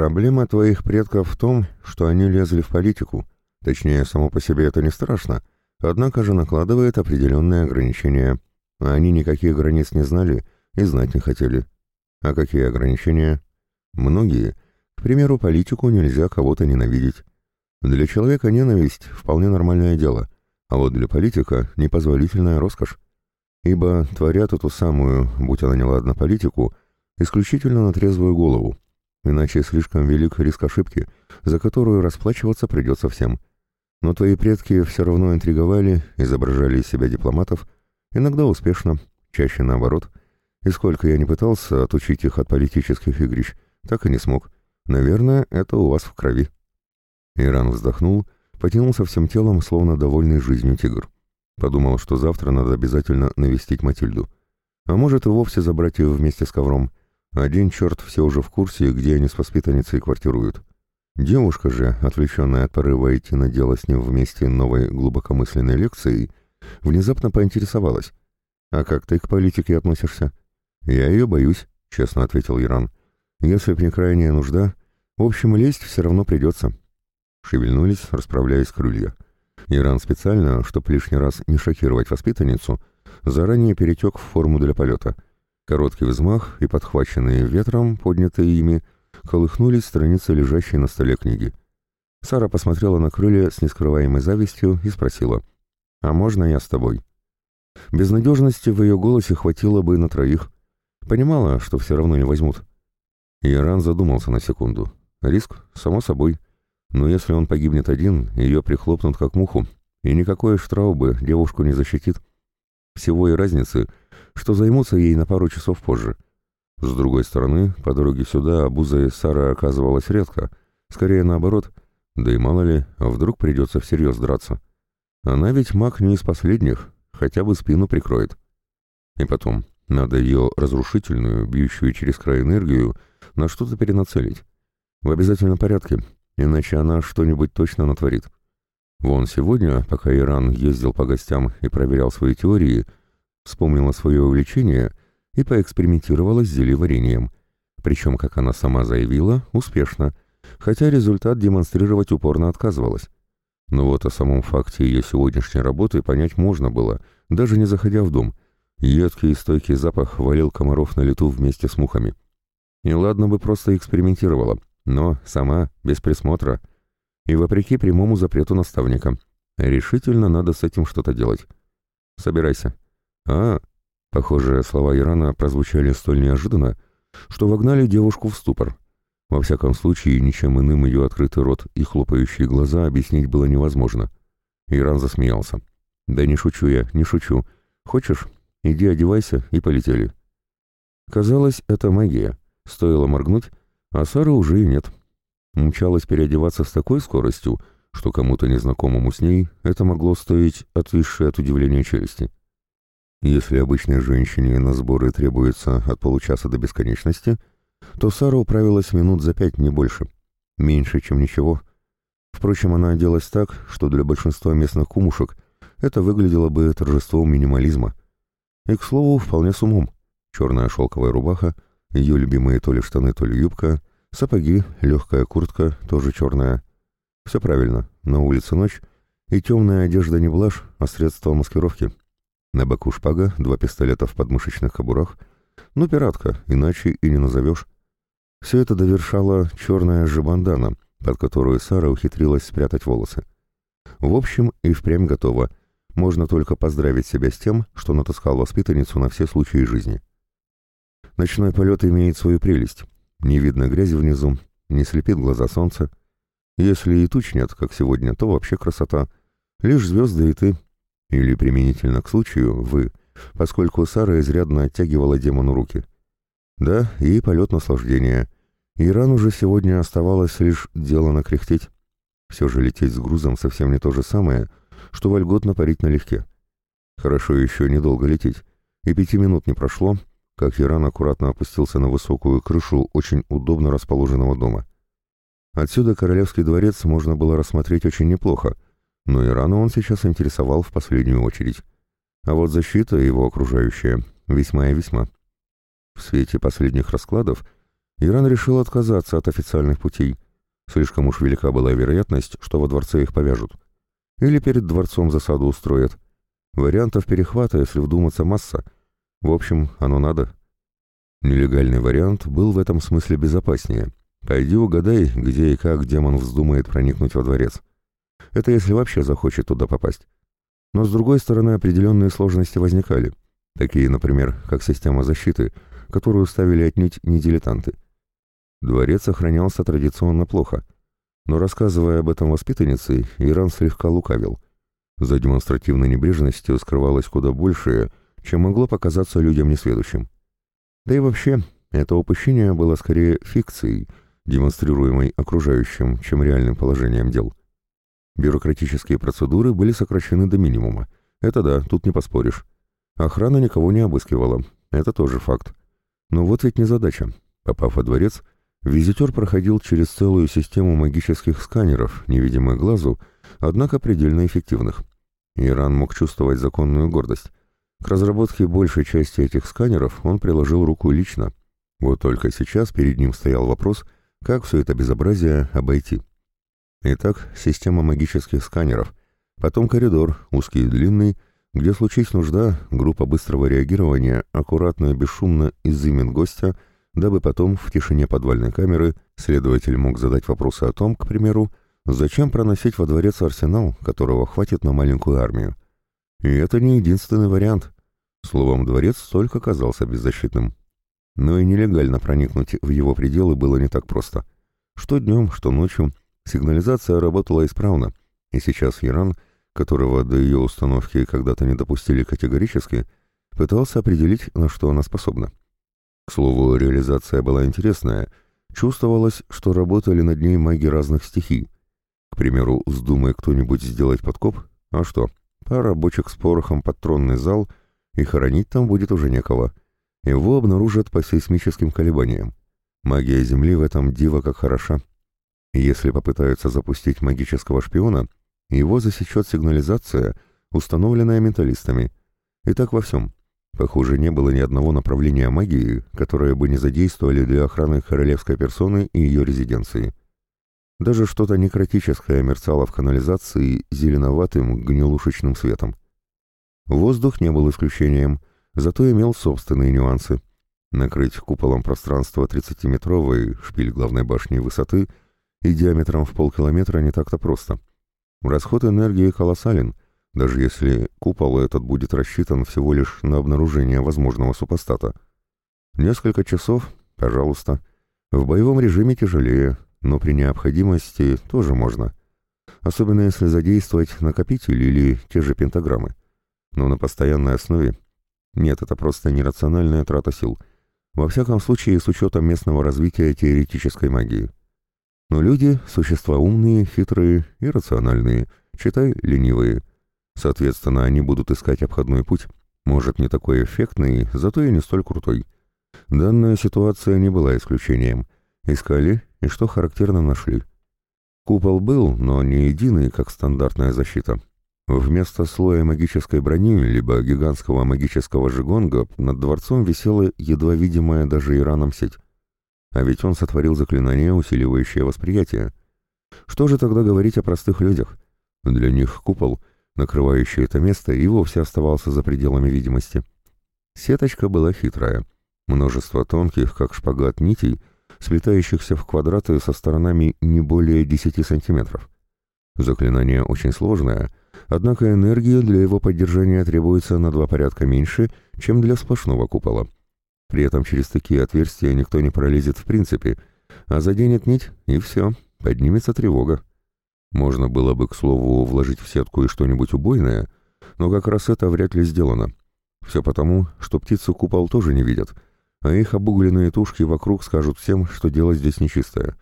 Проблема твоих предков в том, что они лезли в политику. Точнее, само по себе это не страшно, однако же накладывает определенные ограничения. А они никаких границ не знали и знать не хотели. А какие ограничения? Многие. К примеру, политику нельзя кого-то ненавидеть. Для человека ненависть – вполне нормальное дело, а вот для политика – непозволительная роскошь. Ибо творят эту самую, будь она неладна, политику, исключительно на трезвую голову. Иначе слишком велик риск ошибки, за которую расплачиваться придется всем. Но твои предки все равно интриговали, изображали из себя дипломатов, иногда успешно, чаще наоборот. И сколько я не пытался отучить их от политических игрищ, так и не смог. Наверное, это у вас в крови. Иран вздохнул, потянулся всем телом, словно довольный жизнью тигр. Подумал, что завтра надо обязательно навестить Матильду. А может и вовсе забрать ее вместе с ковром. Один черт все уже в курсе, где они с воспитанницей квартируют. Девушка же, отвлеченная от порыва идти на дело с ним вместе новой глубокомысленной лекцией, внезапно поинтересовалась. «А как ты к политике относишься?» «Я ее боюсь», — честно ответил Иран. «Если б не крайняя нужда, в общем, лезть все равно придется». Шевельнулись, расправляясь крылья. Иран специально, чтобы лишний раз не шокировать воспитанницу, заранее перетек в форму для полета. Короткий взмах и подхваченные ветром, поднятые ими, колыхнулись страницы лежащей на столе книги. Сара посмотрела на крылья с нескрываемой завистью и спросила, «А можно я с тобой?» Безнадежности в ее голосе хватило бы на троих. Понимала, что все равно не возьмут. Иран задумался на секунду. Риск, само собой. Но если он погибнет один, ее прихлопнут как муху, и никакой штраубы девушку не защитит. Всего и разницы, что займутся ей на пару часов позже. С другой стороны, по дороге сюда обузой Сара оказывалась редко, скорее наоборот, да и мало ли, вдруг придется всерьез драться. Она ведь маг не из последних, хотя бы спину прикроет. И потом, надо ее разрушительную, бьющую через край энергию, на что-то перенацелить. В обязательном порядке, иначе она что-нибудь точно натворит. Вон сегодня, пока Иран ездил по гостям и проверял свои теории, вспомнила свое увлечение и поэкспериментировала с зельеварением. Причем, как она сама заявила, успешно, хотя результат демонстрировать упорно отказывалась. Но вот о самом факте ее сегодняшней работы понять можно было, даже не заходя в дом. Едкий и стойкий запах валил комаров на лету вместе с мухами. И ладно бы просто экспериментировала, но сама, без присмотра. И вопреки прямому запрету наставника. Решительно надо с этим что-то делать. Собирайся. А, похоже, слова Ирана прозвучали столь неожиданно, что вогнали девушку в ступор. Во всяком случае, ничем иным ее открытый рот и хлопающие глаза объяснить было невозможно. Иран засмеялся. «Да не шучу я, не шучу. Хочешь? Иди одевайся и полетели». Казалось, это магия. Стоило моргнуть, а Сары уже и нет. Мчалась переодеваться с такой скоростью, что кому-то незнакомому с ней это могло стоить отвисшей от удивления челюсти. Если обычной женщине на сборы требуется от получаса до бесконечности, то Сара управилась минут за пять, не больше. Меньше, чем ничего. Впрочем, она оделась так, что для большинства местных кумушек это выглядело бы торжеством минимализма. И, к слову, вполне с умом. Черная шелковая рубаха — ее любимые то ли штаны, то ли юбка, сапоги, легкая куртка, тоже черная. Все правильно, на улице ночь, и темная одежда не блажь, а средство маскировки. На боку шпага, два пистолета в подмышечных кобурах. Ну, пиратка, иначе и не назовешь. Все это довершала черная же бандана, под которую Сара ухитрилась спрятать волосы. В общем, и впрямь готова. Можно только поздравить себя с тем, что натаскал воспитанницу на все случаи жизни. Ночной полет имеет свою прелесть. Не видно грязи внизу, не слепит глаза солнца. Если и туч нет, как сегодня, то вообще красота. Лишь звезды и ты. Или применительно к случаю вы, поскольку Сара изрядно оттягивала демону руки. Да, и полет наслаждения. Иран уже сегодня оставалось лишь дело накряхтеть. Все же лететь с грузом совсем не то же самое, что вольготно парить налегке. Хорошо еще недолго лететь. И пяти минут не прошло, как Иран аккуратно опустился на высокую крышу очень удобно расположенного дома. Отсюда Королевский дворец можно было рассмотреть очень неплохо, но Ирана он сейчас интересовал в последнюю очередь. А вот защита его окружающая весьма и весьма. В свете последних раскладов Иран решил отказаться от официальных путей. Слишком уж велика была вероятность, что во дворце их повяжут. Или перед дворцом засаду устроят. Вариантов перехвата, если вдуматься, масса. В общем, оно надо. Нелегальный вариант был в этом смысле безопаснее. Пойди угадай, где и как демон вздумает проникнуть во дворец. Это если вообще захочет туда попасть. Но с другой стороны, определенные сложности возникали. Такие, например, как система защиты, которую ставили отнюдь не дилетанты. Дворец охранялся традиционно плохо, но рассказывая об этом воспитаннице, Иран слегка лукавил. За демонстративной небрежностью скрывалось куда большее, чем могло показаться людям несведущим. Да и вообще, это упущение было скорее фикцией, демонстрируемой окружающим, чем реальным положением дел. Бюрократические процедуры были сокращены до минимума. Это да, тут не поспоришь. Охрана никого не обыскивала. Это тоже факт. Но вот ведь не задача. Попав во дворец, Визитер проходил через целую систему магических сканеров, невидимых глазу, однако предельно эффективных. Иран мог чувствовать законную гордость. К разработке большей части этих сканеров он приложил руку лично. Вот только сейчас перед ним стоял вопрос, как все это безобразие обойти. Итак, система магических сканеров, потом коридор, узкий и длинный, где случись нужда, группа быстрого реагирования аккуратно и бесшумно изымет гостя – дабы потом в тишине подвальной камеры следователь мог задать вопросы о том, к примеру, зачем проносить во дворец арсенал, которого хватит на маленькую армию. И это не единственный вариант. Словом, дворец только казался беззащитным. Но и нелегально проникнуть в его пределы было не так просто. Что днем, что ночью сигнализация работала исправно, и сейчас Иран, которого до ее установки когда-то не допустили категорически, пытался определить, на что она способна. К слову, реализация была интересная. Чувствовалось, что работали над ней маги разных стихий. К примеру, вздумай кто-нибудь сделать подкоп, а что, пара бочек с порохом под тронный зал, и хоронить там будет уже некого. Его обнаружат по сейсмическим колебаниям. Магия Земли в этом диво как хороша. Если попытаются запустить магического шпиона, его засечет сигнализация, установленная менталистами. И так во всем. Похоже, не было ни одного направления магии, которое бы не задействовали для охраны королевской персоны и ее резиденции. Даже что-то некротическое мерцало в канализации зеленоватым гнилушечным светом. Воздух не был исключением, зато имел собственные нюансы. Накрыть куполом пространство 30-метровой шпиль главной башни высоты и диаметром в полкилометра не так-то просто. Расход энергии колоссален — даже если купол этот будет рассчитан всего лишь на обнаружение возможного супостата. Несколько часов, пожалуйста. В боевом режиме тяжелее, но при необходимости тоже можно. Особенно если задействовать накопитель или те же пентаграммы. Но на постоянной основе нет, это просто нерациональная трата сил. Во всяком случае, с учетом местного развития теоретической магии. Но люди — существа умные, хитрые и рациональные, читай, ленивые — Соответственно, они будут искать обходной путь. Может, не такой эффектный, зато и не столь крутой. Данная ситуация не была исключением. Искали, и что характерно нашли. Купол был, но не единый, как стандартная защита. Вместо слоя магической брони, либо гигантского магического жигонга, над дворцом висела едва видимая даже Ираном сеть. А ведь он сотворил заклинание, усиливающее восприятие. Что же тогда говорить о простых людях? Для них купол накрывающий это место, и вовсе оставался за пределами видимости. Сеточка была хитрая. Множество тонких, как шпагат, нитей, сплетающихся в квадраты со сторонами не более 10 сантиметров. Заклинание очень сложное, однако энергии для его поддержания требуется на два порядка меньше, чем для сплошного купола. При этом через такие отверстия никто не пролезет в принципе, а заденет нить, и все, поднимется тревога. Можно было бы, к слову, вложить в сетку и что-нибудь убойное, но как раз это вряд ли сделано. Все потому, что птицы купол тоже не видят, а их обугленные тушки вокруг скажут всем, что дело здесь нечистое.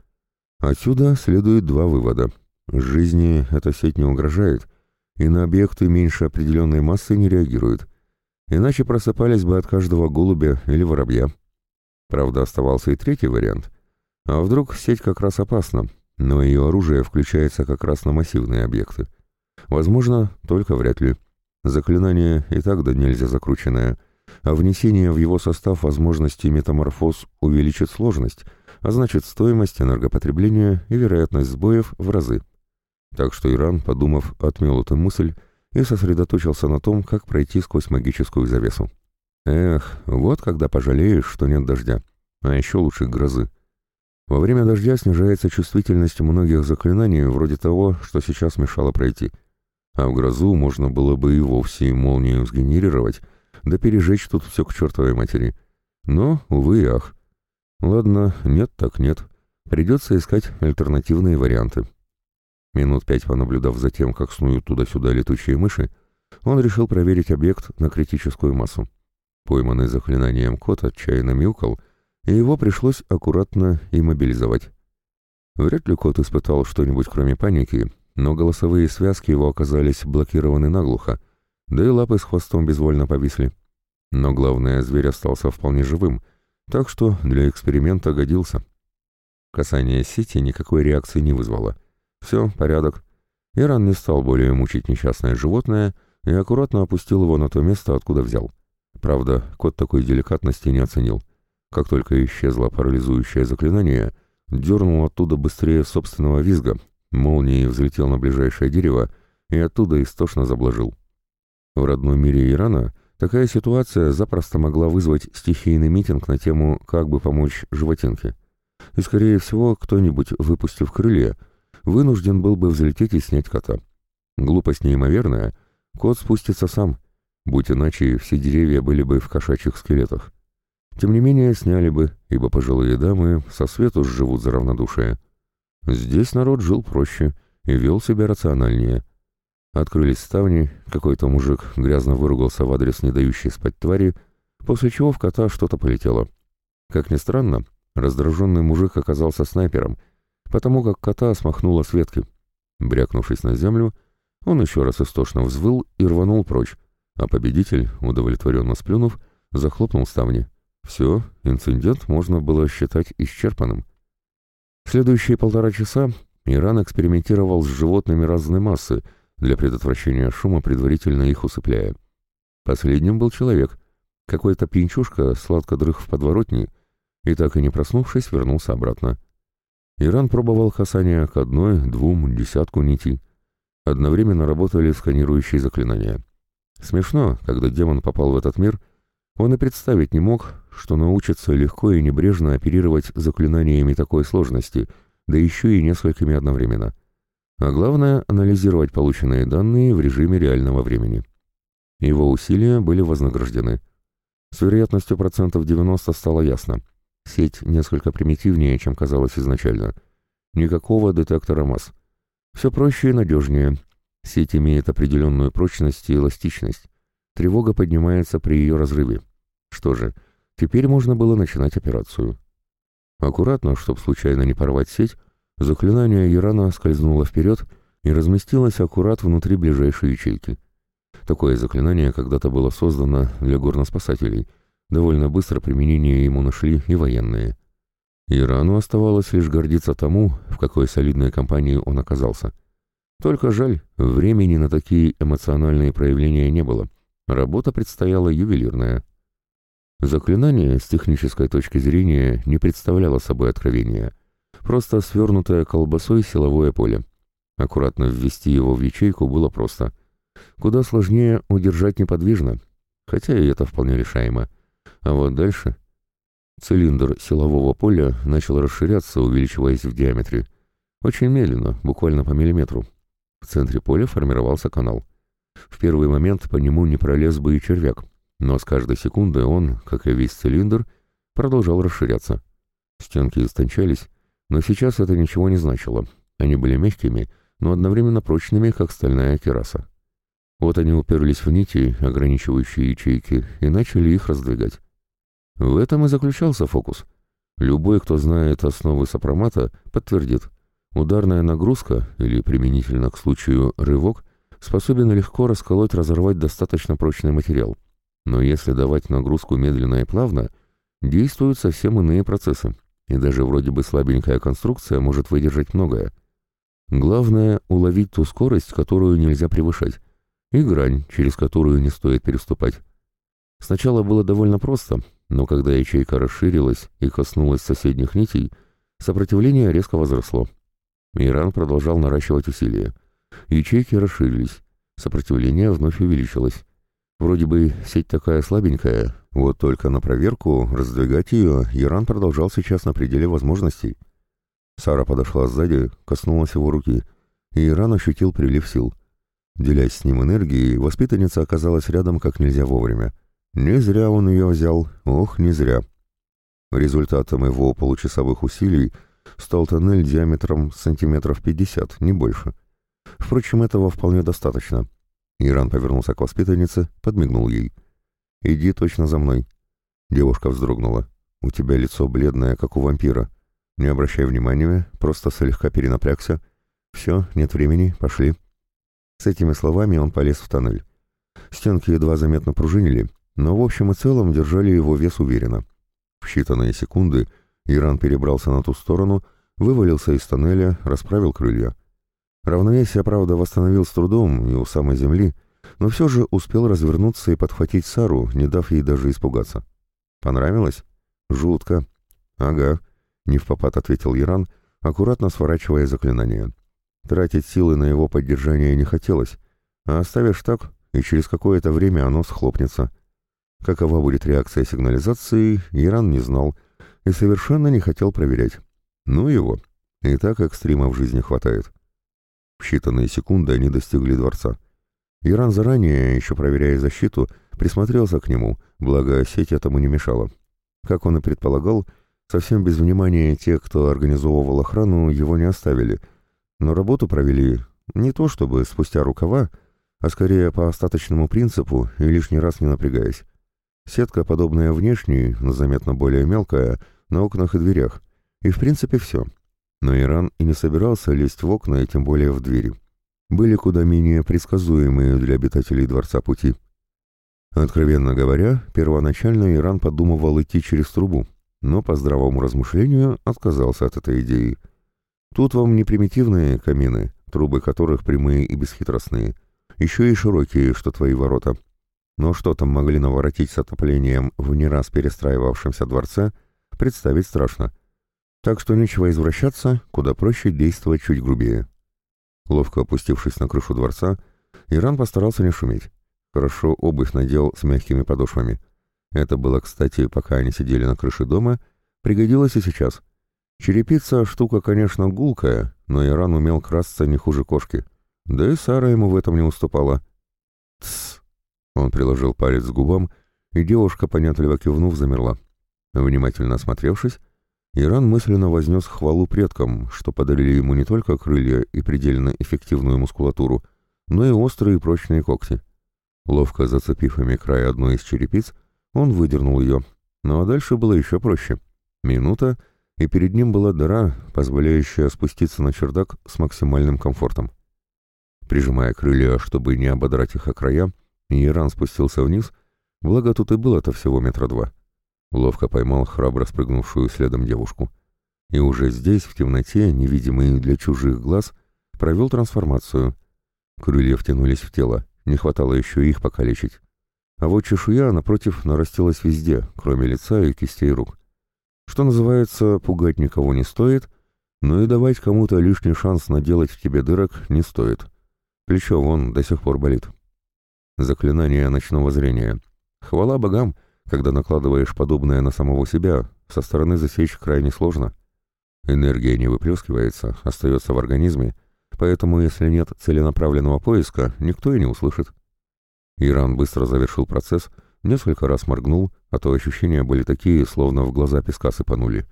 Отсюда следует два вывода. Жизни эта сеть не угрожает, и на объекты меньше определенной массы не реагирует. Иначе просыпались бы от каждого голубя или воробья. Правда, оставался и третий вариант. А вдруг сеть как раз опасна, но ее оружие включается как раз на массивные объекты. Возможно, только вряд ли. Заклинание и так да нельзя закрученное, а внесение в его состав возможности метаморфоз увеличит сложность, а значит стоимость энергопотребления и вероятность сбоев в разы. Так что Иран, подумав, отмел эту мысль и сосредоточился на том, как пройти сквозь магическую завесу. Эх, вот когда пожалеешь, что нет дождя, а еще лучше грозы. Во время дождя снижается чувствительность многих заклинаний, вроде того, что сейчас мешало пройти. А в грозу можно было бы и вовсе молнию сгенерировать, да пережечь тут все к чертовой матери. Но, увы ах. Ладно, нет так нет. Придется искать альтернативные варианты. Минут пять понаблюдав за тем, как снуют туда-сюда летучие мыши, он решил проверить объект на критическую массу. Пойманный заклинанием кот отчаянно мяукал, и его пришлось аккуратно иммобилизовать. Вряд ли кот испытал что-нибудь кроме паники, но голосовые связки его оказались блокированы наглухо, да и лапы с хвостом безвольно повисли. Но главное, зверь остался вполне живым, так что для эксперимента годился. Касание сети никакой реакции не вызвало. Все, порядок. Иран не стал более мучить несчастное животное и аккуратно опустил его на то место, откуда взял. Правда, кот такой деликатности не оценил. Как только исчезло парализующее заклинание, дернул оттуда быстрее собственного визга, молнией взлетел на ближайшее дерево и оттуда истошно заблажил. В родном мире Ирана такая ситуация запросто могла вызвать стихийный митинг на тему «как бы помочь животинке». И, скорее всего, кто-нибудь, выпустив крылья, вынужден был бы взлететь и снять кота. Глупость неимоверная, кот спустится сам, будь иначе все деревья были бы в кошачьих скелетах. Тем не менее, сняли бы, ибо пожилые дамы со свету живут за равнодушие. Здесь народ жил проще и вел себя рациональнее. Открылись ставни, какой-то мужик грязно выругался в адрес не дающей спать твари, после чего в кота что-то полетело. Как ни странно, раздраженный мужик оказался снайпером, потому как кота смахнуло с ветки. Брякнувшись на землю, он еще раз истошно взвыл и рванул прочь, а победитель, удовлетворенно сплюнув, захлопнул ставни. Все, инцидент можно было считать исчерпанным. следующие полтора часа Иран экспериментировал с животными разной массы для предотвращения шума, предварительно их усыпляя. Последним был человек. Какой-то пьянчушка сладко дрых в подворотне и, так и не проснувшись, вернулся обратно. Иран пробовал касание к одной, двум, десятку нитей. Одновременно работали сканирующие заклинания. Смешно, когда демон попал в этот мир, он и представить не мог, что научится легко и небрежно оперировать заклинаниями такой сложности, да еще и несколькими одновременно. А главное — анализировать полученные данные в режиме реального времени. Его усилия были вознаграждены. С вероятностью процентов 90 стало ясно. Сеть несколько примитивнее, чем казалось изначально. Никакого детектора масс. Все проще и надежнее. Сеть имеет определенную прочность и эластичность. Тревога поднимается при ее разрыве. Что же, теперь можно было начинать операцию. Аккуратно, чтобы случайно не порвать сеть, заклинание Ирана скользнуло вперед и разместилось аккурат внутри ближайшей ячейки. Такое заклинание когда-то было создано для горноспасателей. Довольно быстро применение ему нашли и военные. Ирану оставалось лишь гордиться тому, в какой солидной компании он оказался. Только жаль, времени на такие эмоциональные проявления не было. Работа предстояла ювелирная. Заклинание с технической точки зрения не представляло собой откровения. Просто свернутое колбасой силовое поле. Аккуратно ввести его в ячейку было просто. Куда сложнее удержать неподвижно, хотя и это вполне решаемо. А вот дальше... Цилиндр силового поля начал расширяться, увеличиваясь в диаметре. Очень медленно, буквально по миллиметру. В центре поля формировался канал. В первый момент по нему не пролез бы и червяк, но с каждой секундой он, как и весь цилиндр, продолжал расширяться. Стенки истончались, но сейчас это ничего не значило. Они были мягкими, но одновременно прочными, как стальная кераса. Вот они уперлись в нити, ограничивающие ячейки, и начали их раздвигать. В этом и заключался фокус. Любой, кто знает основы сопромата, подтвердит. Ударная нагрузка, или применительно к случаю рывок, способен легко расколоть, разорвать достаточно прочный материал. Но если давать нагрузку медленно и плавно, действуют совсем иные процессы, и даже вроде бы слабенькая конструкция может выдержать многое. Главное — уловить ту скорость, которую нельзя превышать, и грань, через которую не стоит переступать. Сначала было довольно просто, но когда ячейка расширилась и коснулась соседних нитей, Сопротивление резко возросло. Иран продолжал наращивать усилия. Ячейки расширились. Сопротивление вновь увеличилось. Вроде бы сеть такая слабенькая, вот только на проверку раздвигать ее Иран продолжал сейчас на пределе возможностей. Сара подошла сзади, коснулась его руки, и Иран ощутил прилив сил. Делясь с ним энергией, воспитанница оказалась рядом как нельзя вовремя. Не зря он ее взял, ох, не зря. Результатом его получасовых усилий стал тоннель диаметром сантиметров пятьдесят, не больше. Впрочем, этого вполне достаточно. Иран повернулся к воспитаннице, подмигнул ей. «Иди точно за мной». Девушка вздрогнула. «У тебя лицо бледное, как у вампира. Не обращай внимания, просто слегка перенапрягся. Все, нет времени, пошли». С этими словами он полез в тоннель. Стенки едва заметно пружинили, но в общем и целом держали его вес уверенно. В считанные секунды Иран перебрался на ту сторону, вывалился из тоннеля, расправил крылья. Равновесие, правда, восстановил с трудом и у самой земли, но все же успел развернуться и подхватить Сару, не дав ей даже испугаться. «Понравилось?» «Жутко». «Ага», — не в попад ответил Иран, аккуратно сворачивая заклинание. Тратить силы на его поддержание не хотелось, а оставишь так, и через какое-то время оно схлопнется. Какова будет реакция сигнализации, Иран не знал и совершенно не хотел проверять. Ну его, и так экстрима в жизни хватает. В считанные секунды они достигли дворца. Иран заранее, еще проверяя защиту, присмотрелся к нему, благо сеть этому не мешала. Как он и предполагал, совсем без внимания те, кто организовывал охрану, его не оставили, но работу провели не то чтобы спустя рукава, а скорее по остаточному принципу и лишний раз не напрягаясь. Сетка, подобная внешней, но заметно более мелкая, на окнах и дверях. И в принципе все. Но Иран и не собирался лезть в окна и тем более в двери. Были куда менее предсказуемые для обитателей Дворца пути. Откровенно говоря, первоначально Иран подумывал идти через трубу, но по здравому размышлению отказался от этой идеи. Тут вам не примитивные камины, трубы которых прямые и бесхитростные, еще и широкие, что твои ворота — но что там могли наворотить с отоплением в не раз перестраивавшемся дворце, представить страшно. Так что нечего извращаться, куда проще действовать чуть грубее. Ловко опустившись на крышу дворца, Иран постарался не шуметь. Хорошо обувь надел с мягкими подошвами. Это было, кстати, пока они сидели на крыше дома, пригодилось и сейчас. Черепица — штука, конечно, гулкая, но Иран умел красться не хуже кошки. Да и Сара ему в этом не уступала. «Тссс!» Он приложил палец к губам, и девушка, понятливо кивнув, замерла. Внимательно осмотревшись, Иран мысленно вознес хвалу предкам, что подарили ему не только крылья и предельно эффективную мускулатуру, но и острые и прочные когти. Ловко зацепив ими край одной из черепиц, он выдернул ее. Ну а дальше было еще проще. Минута, и перед ним была дыра, позволяющая спуститься на чердак с максимальным комфортом. Прижимая крылья, чтобы не ободрать их о края, Иран спустился вниз, благо тут и было-то всего метра два. Ловко поймал храбро спрыгнувшую следом девушку. И уже здесь, в темноте, невидимый для чужих глаз, провел трансформацию. Крылья втянулись в тело, не хватало еще их покалечить. А вот чешуя, напротив, нарастилась везде, кроме лица и кистей рук. Что называется, пугать никого не стоит, но и давать кому-то лишний шанс наделать в тебе дырок не стоит. Плечо вон до сих пор болит. Заклинание ночного зрения. Хвала богам, когда накладываешь подобное на самого себя, со стороны засечь крайне сложно. Энергия не выплескивается, остается в организме, поэтому если нет целенаправленного поиска, никто и не услышит. Иран быстро завершил процесс, несколько раз моргнул, а то ощущения были такие, словно в глаза песка сыпанули.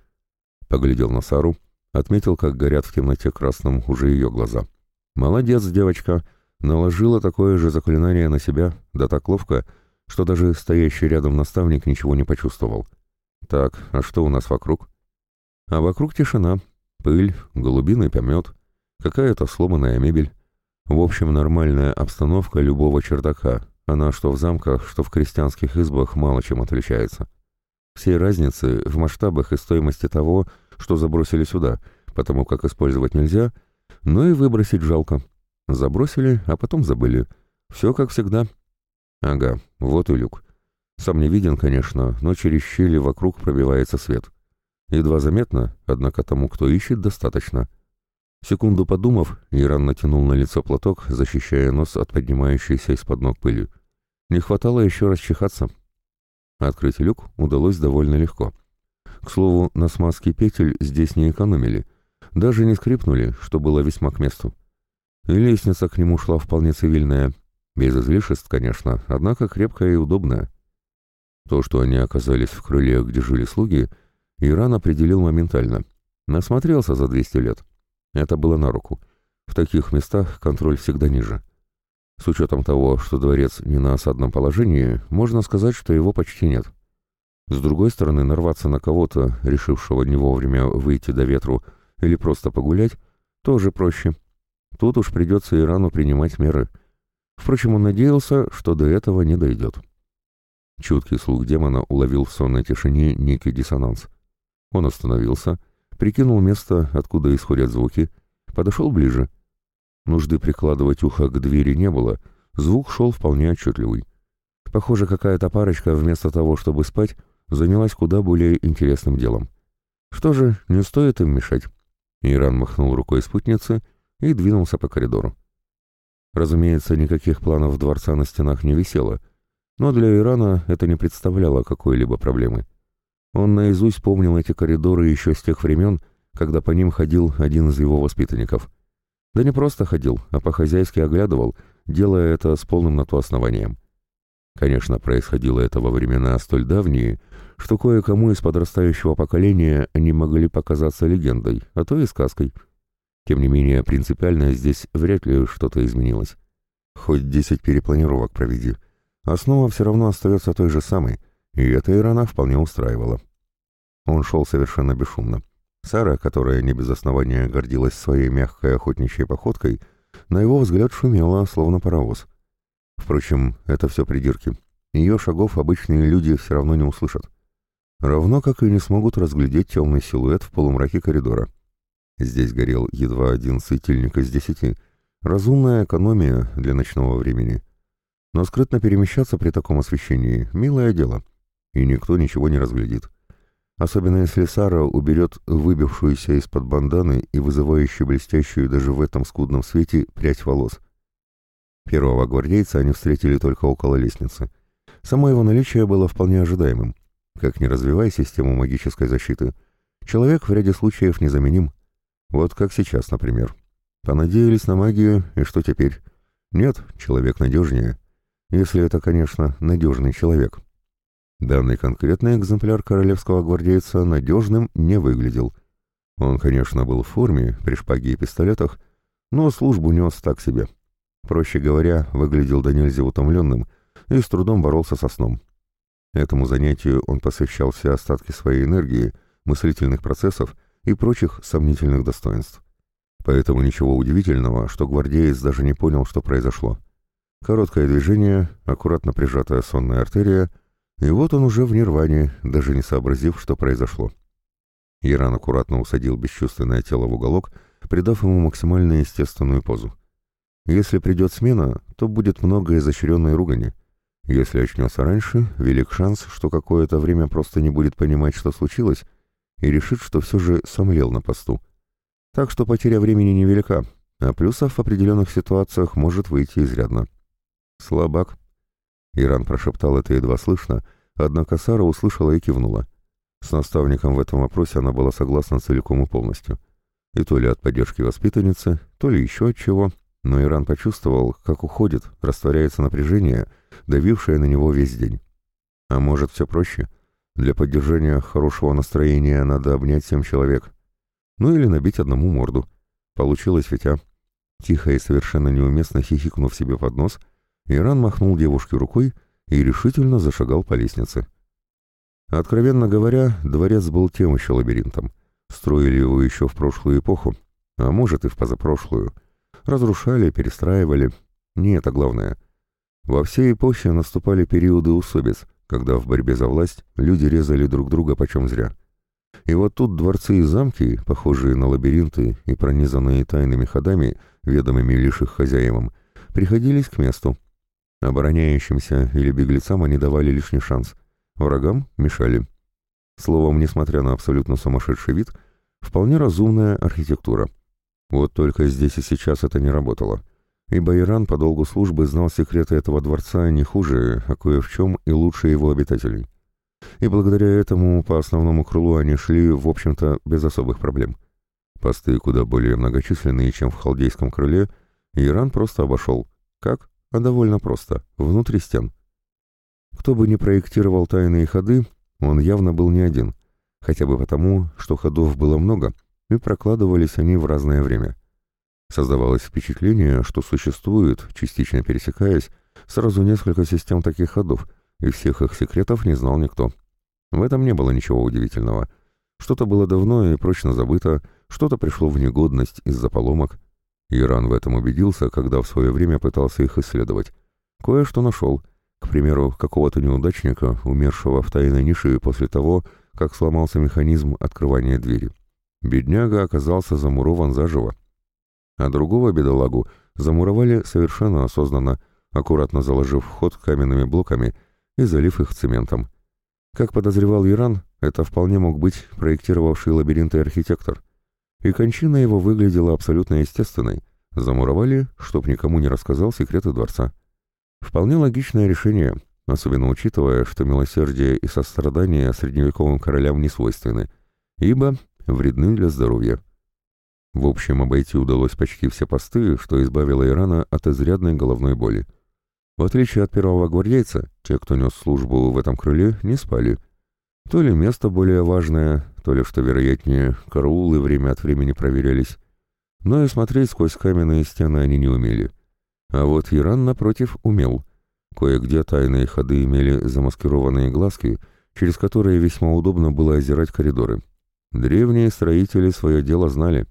Поглядел на Сару, отметил, как горят в темноте красным уже ее глаза. «Молодец, девочка!» Наложила такое же заклинание на себя, да так ловко, что даже стоящий рядом наставник ничего не почувствовал. Так, а что у нас вокруг? А вокруг тишина, пыль, голубиный помет, какая-то сломанная мебель. В общем, нормальная обстановка любого чердака. Она что в замках, что в крестьянских избах мало чем отличается. Всей разницы в масштабах и стоимости того, что забросили сюда, потому как использовать нельзя, но и выбросить жалко. Забросили, а потом забыли. Все как всегда. Ага, вот и люк. Сам не виден, конечно, но через щели вокруг пробивается свет. Едва заметно, однако тому, кто ищет, достаточно. Секунду подумав, Иран натянул на лицо платок, защищая нос от поднимающейся из-под ног пыли. Не хватало еще расчихаться. Открыть люк удалось довольно легко. К слову, на смазке петель здесь не экономили. Даже не скрипнули, что было весьма к месту. И лестница к нему шла вполне цивильная. Без излишеств, конечно, однако крепкая и удобная. То, что они оказались в крыле, где жили слуги, Иран определил моментально. Насмотрелся за 200 лет. Это было на руку. В таких местах контроль всегда ниже. С учетом того, что дворец не на осадном положении, можно сказать, что его почти нет. С другой стороны, нарваться на кого-то, решившего не вовремя выйти до ветру или просто погулять, тоже проще. Тут уж придется Ирану принимать меры. Впрочем, он надеялся, что до этого не дойдет. Чуткий слух демона уловил в сонной тишине некий диссонанс. Он остановился, прикинул место, откуда исходят звуки, подошел ближе. Нужды прикладывать ухо к двери не было, звук шел вполне отчетливый. Похоже, какая-то парочка вместо того, чтобы спать, занялась куда более интересным делом. Что же, не стоит им мешать. Иран махнул рукой спутницы и двинулся по коридору. Разумеется, никаких планов дворца на стенах не висело, но для Ирана это не представляло какой-либо проблемы. Он наизусть помнил эти коридоры еще с тех времен, когда по ним ходил один из его воспитанников. Да не просто ходил, а по-хозяйски оглядывал, делая это с полным на то основанием. Конечно, происходило это во времена столь давние, что кое-кому из подрастающего поколения они могли показаться легендой, а то и сказкой. Тем не менее, принципиально здесь вряд ли что-то изменилось. Хоть десять перепланировок проведи. Основа все равно остается той же самой, и это Ирана вполне устраивало. Он шел совершенно бесшумно. Сара, которая не без основания гордилась своей мягкой охотничьей походкой, на его взгляд шумела, словно паровоз. Впрочем, это все придирки. Ее шагов обычные люди все равно не услышат равно как и не смогут разглядеть темный силуэт в полумраке коридора. Здесь горел едва один светильник из десяти, разумная экономия для ночного времени. Но скрытно перемещаться при таком освещении — милое дело, и никто ничего не разглядит. Особенно если Сара уберет выбившуюся из-под банданы и вызывающую блестящую даже в этом скудном свете прядь волос. Первого гвардейца они встретили только около лестницы. Само его наличие было вполне ожидаемым. Как ни развивай систему магической защиты, человек в ряде случаев незаменим. Вот как сейчас, например. Понадеялись на магию, и что теперь? Нет, человек надежнее. Если это, конечно, надежный человек. Данный конкретный экземпляр королевского гвардейца надежным не выглядел. Он, конечно, был в форме, при шпаге и пистолетах, но службу нес так себе. Проще говоря, выглядел до нельзя утомленным и с трудом боролся со сном. Этому занятию он посвящал все остатки своей энергии, мыслительных процессов и прочих сомнительных достоинств. Поэтому ничего удивительного, что гвардеец даже не понял, что произошло. Короткое движение, аккуратно прижатая сонная артерия, и вот он уже в нирване, даже не сообразив, что произошло. Иран аккуратно усадил бесчувственное тело в уголок, придав ему максимально естественную позу. Если придет смена, то будет много изощренной ругани — если очнется раньше, велик шанс, что какое-то время просто не будет понимать, что случилось, и решит, что все же сомлел на посту. Так что потеря времени невелика, а плюсов в определенных ситуациях может выйти изрядно. «Слабак», — Иран прошептал это едва слышно, однако Сара услышала и кивнула. С наставником в этом вопросе она была согласна целиком и полностью. И то ли от поддержки воспитанницы, то ли еще от чего, но Иран почувствовал, как уходит, растворяется напряжение — давившая на него весь день. А может, все проще? Для поддержания хорошего настроения надо обнять семь человек. Ну или набить одному морду. Получилось ведь, а? Тихо и совершенно неуместно хихикнув себе под нос, Иран махнул девушке рукой и решительно зашагал по лестнице. Откровенно говоря, дворец был тем еще лабиринтом. Строили его еще в прошлую эпоху, а может и в позапрошлую. Разрушали, перестраивали. Не это главное. Во всей эпохе наступали периоды усобиц, когда в борьбе за власть люди резали друг друга почем зря. И вот тут дворцы и замки, похожие на лабиринты и пронизанные тайными ходами, ведомыми лишь их хозяевам, приходились к месту. Обороняющимся или беглецам они давали лишний шанс, врагам мешали. Словом, несмотря на абсолютно сумасшедший вид, вполне разумная архитектура. Вот только здесь и сейчас это не работало, ибо Иран по долгу службы знал секреты этого дворца не хуже, а кое в чем и лучше его обитателей. И благодаря этому по основному крылу они шли, в общем-то, без особых проблем. Посты куда более многочисленные, чем в халдейском крыле, Иран просто обошел. Как? А довольно просто, внутри стен. Кто бы ни проектировал тайные ходы, он явно был не один, хотя бы потому, что ходов было много, и прокладывались они в разное время. Создавалось впечатление, что существует, частично пересекаясь, сразу несколько систем таких ходов, и всех их секретов не знал никто. В этом не было ничего удивительного. Что-то было давно и прочно забыто, что-то пришло в негодность из-за поломок. Иран в этом убедился, когда в свое время пытался их исследовать. Кое-что нашел — к примеру, какого-то неудачника, умершего в тайной нише после того, как сломался механизм открывания двери. Бедняга оказался замурован заживо. А другого бедолагу замуровали совершенно осознанно, аккуратно заложив вход каменными блоками и залив их цементом. Как подозревал Иран, это вполне мог быть проектировавший лабиринты архитектор. И кончина его выглядела абсолютно естественной. Замуровали, чтоб никому не рассказал секреты дворца. Вполне логичное решение, особенно учитывая, что милосердие и сострадание средневековым королям не свойственны, ибо вредны для здоровья. В общем, обойти удалось почти все посты, что избавило Ирана от изрядной головной боли. В отличие от первого гвардейца, те, кто нес службу в этом крыле, не спали. То ли место более важное, то ли, что вероятнее, караулы время от времени проверялись. Но и смотреть сквозь каменные стены они не умели. А вот Иран, напротив, умел. Кое-где тайные ходы имели замаскированные глазки, через которые весьма удобно было озирать коридоры. Древние строители свое дело знали.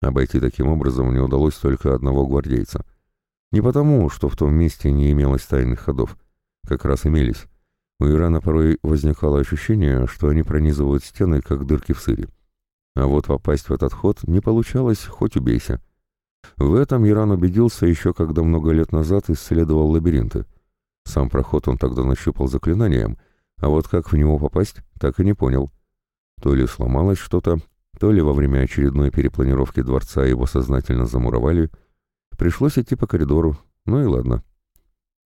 Обойти таким образом не удалось только одного гвардейца. Не потому, что в том месте не имелось тайных ходов. Как раз имелись. У Ирана порой возникало ощущение, что они пронизывают стены, как дырки в сыре. А вот попасть в этот ход не получалось, хоть убейся. В этом Иран убедился еще когда много лет назад исследовал лабиринты. Сам проход он тогда нащупал заклинанием, а вот как в него попасть, так и не понял. То ли сломалось что-то, то ли во время очередной перепланировки дворца его сознательно замуровали. Пришлось идти по коридору, ну и ладно.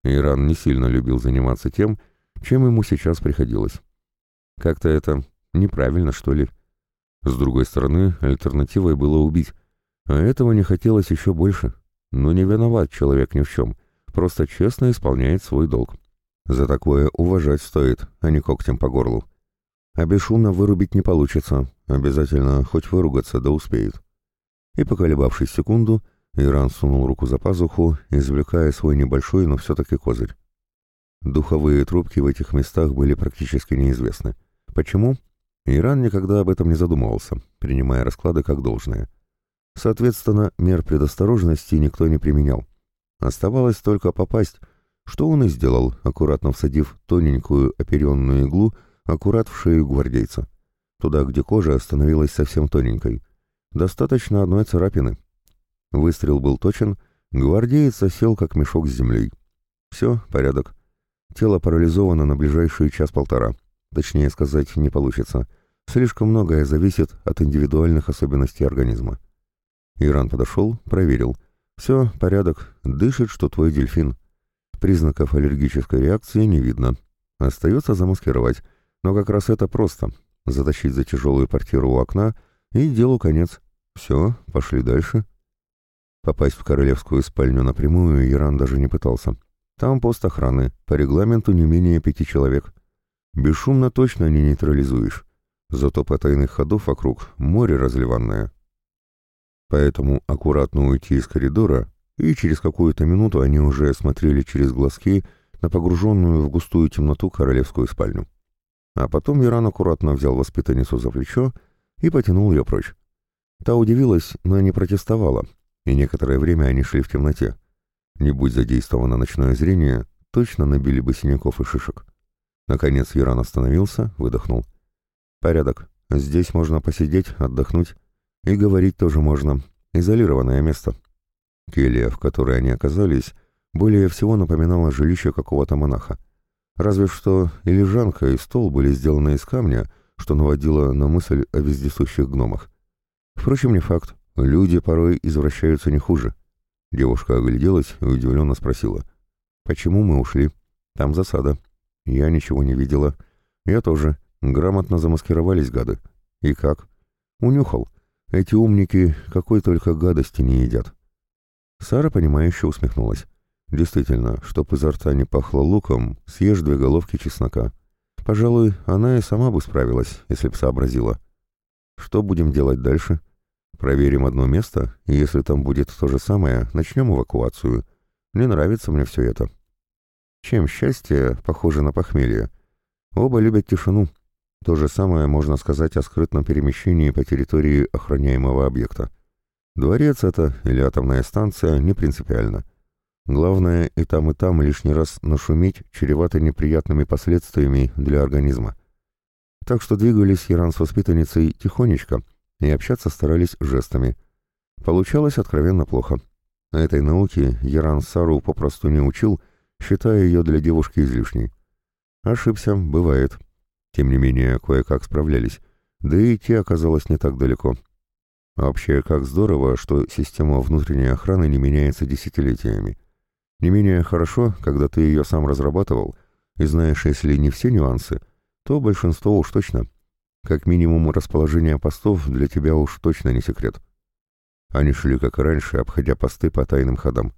Иран не сильно любил заниматься тем, чем ему сейчас приходилось. Как-то это неправильно, что ли. С другой стороны, альтернативой было убить, а этого не хотелось еще больше. Но не виноват человек ни в чем, просто честно исполняет свой долг. За такое уважать стоит, а не когтем по горлу. А бесшумно вырубить не получится, обязательно хоть выругаться да успеет. И поколебавшись секунду, Иран сунул руку за пазуху, извлекая свой небольшой, но все-таки козырь. Духовые трубки в этих местах были практически неизвестны. Почему? Иран никогда об этом не задумывался, принимая расклады как должное. Соответственно, мер предосторожности никто не применял. Оставалось только попасть, что он и сделал, аккуратно всадив тоненькую оперенную иглу аккурат в шею гвардейца. Туда, где кожа становилась совсем тоненькой. Достаточно одной царапины. Выстрел был точен, гвардеец осел, как мешок с землей. Все, порядок. Тело парализовано на ближайший час-полтора. Точнее сказать, не получится. Слишком многое зависит от индивидуальных особенностей организма. Иран подошел, проверил. Все, порядок, дышит, что твой дельфин. Признаков аллергической реакции не видно. Остается замаскировать. Но как раз это просто. Затащить за тяжелую портиру у окна, и делу конец. Все, пошли дальше. Попасть в королевскую спальню напрямую Иран даже не пытался. Там пост охраны, по регламенту не менее пяти человек. Бесшумно точно не нейтрализуешь. Зато по тайных ходов вокруг море разливанное. Поэтому аккуратно уйти из коридора, и через какую-то минуту они уже смотрели через глазки на погруженную в густую темноту королевскую спальню. А потом Иран аккуратно взял воспитанницу за плечо и потянул ее прочь. Та удивилась, но не протестовала, и некоторое время они шли в темноте. Не будь задействовано ночное зрение, точно набили бы синяков и шишек. Наконец Иран остановился, выдохнул. «Порядок. Здесь можно посидеть, отдохнуть. И говорить тоже можно. Изолированное место. Келья, в которой они оказались, более всего напоминала жилище какого-то монаха. Разве что и лежанка, и стол были сделаны из камня, что наводило на мысль о вездесущих гномах. Впрочем, не факт. Люди порой извращаются не хуже. Девушка огляделась и удивленно спросила. «Почему мы ушли? Там засада. Я ничего не видела. Я тоже. Грамотно замаскировались гады. И как? Унюхал. Эти умники какой только гадости не едят». Сара, понимающе усмехнулась. «Действительно, чтоб изо рта не пахло луком, съешь две головки чеснока. Пожалуй, она и сама бы справилась, если б сообразила. Что будем делать дальше?» Проверим одно место, и если там будет то же самое, начнем эвакуацию. Не нравится мне все это. Чем счастье похоже на похмелье? Оба любят тишину. То же самое можно сказать о скрытном перемещении по территории охраняемого объекта. Дворец это или атомная станция не принципиально. Главное и там, и там лишний раз нашуметь чревато неприятными последствиями для организма. Так что двигались Иран с воспитанницей тихонечко, и общаться старались жестами. Получалось откровенно плохо. Этой науке Яран Сару попросту не учил, считая ее для девушки излишней. Ошибся, бывает. Тем не менее, кое-как справлялись, да и идти оказалось не так далеко. Вообще, как здорово, что система внутренней охраны не меняется десятилетиями. Не менее хорошо, когда ты ее сам разрабатывал, и знаешь, если не все нюансы, то большинство уж точно — как минимум, расположение постов для тебя уж точно не секрет. Они шли, как и раньше, обходя посты по тайным ходам.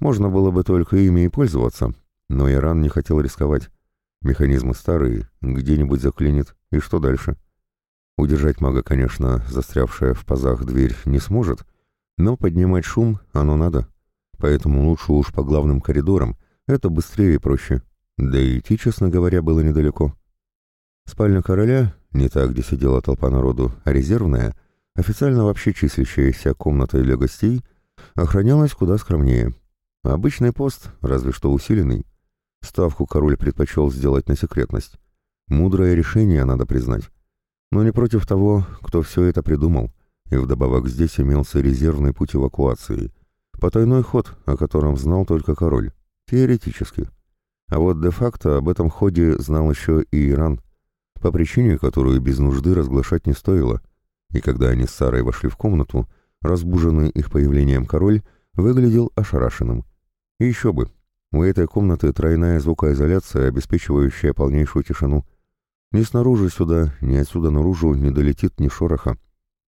Можно было бы только ими и пользоваться, но Иран не хотел рисковать. Механизмы старые, где-нибудь заклинит, и что дальше? Удержать мага, конечно, застрявшая в пазах дверь не сможет, но поднимать шум оно надо. Поэтому лучше уж по главным коридорам, это быстрее и проще. Да и идти, честно говоря, было недалеко. Спальня короля не та, где сидела толпа народу, а резервная, официально вообще числящаяся комнатой для гостей, охранялась куда скромнее. Обычный пост, разве что усиленный. Ставку король предпочел сделать на секретность. Мудрое решение, надо признать. Но не против того, кто все это придумал. И вдобавок здесь имелся резервный путь эвакуации. Потайной ход, о котором знал только король. Теоретически. А вот де-факто об этом ходе знал еще и Иран по причине, которую без нужды разглашать не стоило, и когда они с Сарой вошли в комнату, разбуженный их появлением король выглядел ошарашенным. И еще бы, у этой комнаты тройная звукоизоляция, обеспечивающая полнейшую тишину. Ни снаружи сюда, ни отсюда наружу не долетит ни шороха,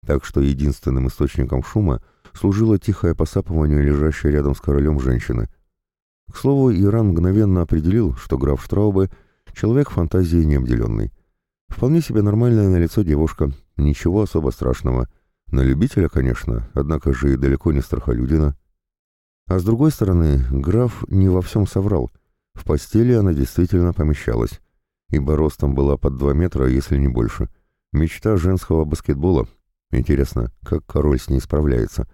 так что единственным источником шума служило тихое посапывание лежащей рядом с королем женщины. К слову, Иран мгновенно определил, что граф Штраубе — человек фантазии необделенный. Вполне себе нормальная на лицо девушка, ничего особо страшного. На любителя, конечно, однако же и далеко не страхолюдина. А с другой стороны, граф не во всем соврал. В постели она действительно помещалась, ибо ростом была под два метра, если не больше. Мечта женского баскетбола. Интересно, как король с ней справляется.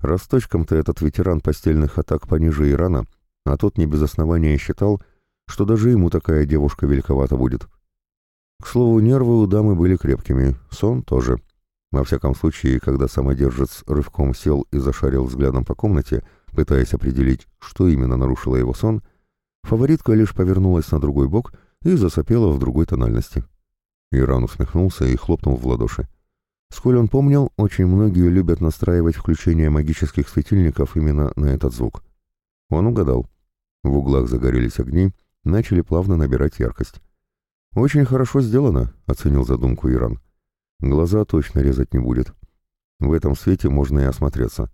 Росточком-то этот ветеран постельных атак пониже Ирана, а тот не без основания считал, что даже ему такая девушка великовата будет. К слову, нервы у дамы были крепкими, сон тоже. Во всяком случае, когда самодержец рывком сел и зашарил взглядом по комнате, пытаясь определить, что именно нарушило его сон, фаворитка лишь повернулась на другой бок и засопела в другой тональности. Иран усмехнулся и хлопнул в ладоши. Сколь он помнил, очень многие любят настраивать включение магических светильников именно на этот звук. Он угадал. В углах загорелись огни, начали плавно набирать яркость. «Очень хорошо сделано», — оценил задумку Иран. «Глаза точно резать не будет. В этом свете можно и осмотреться.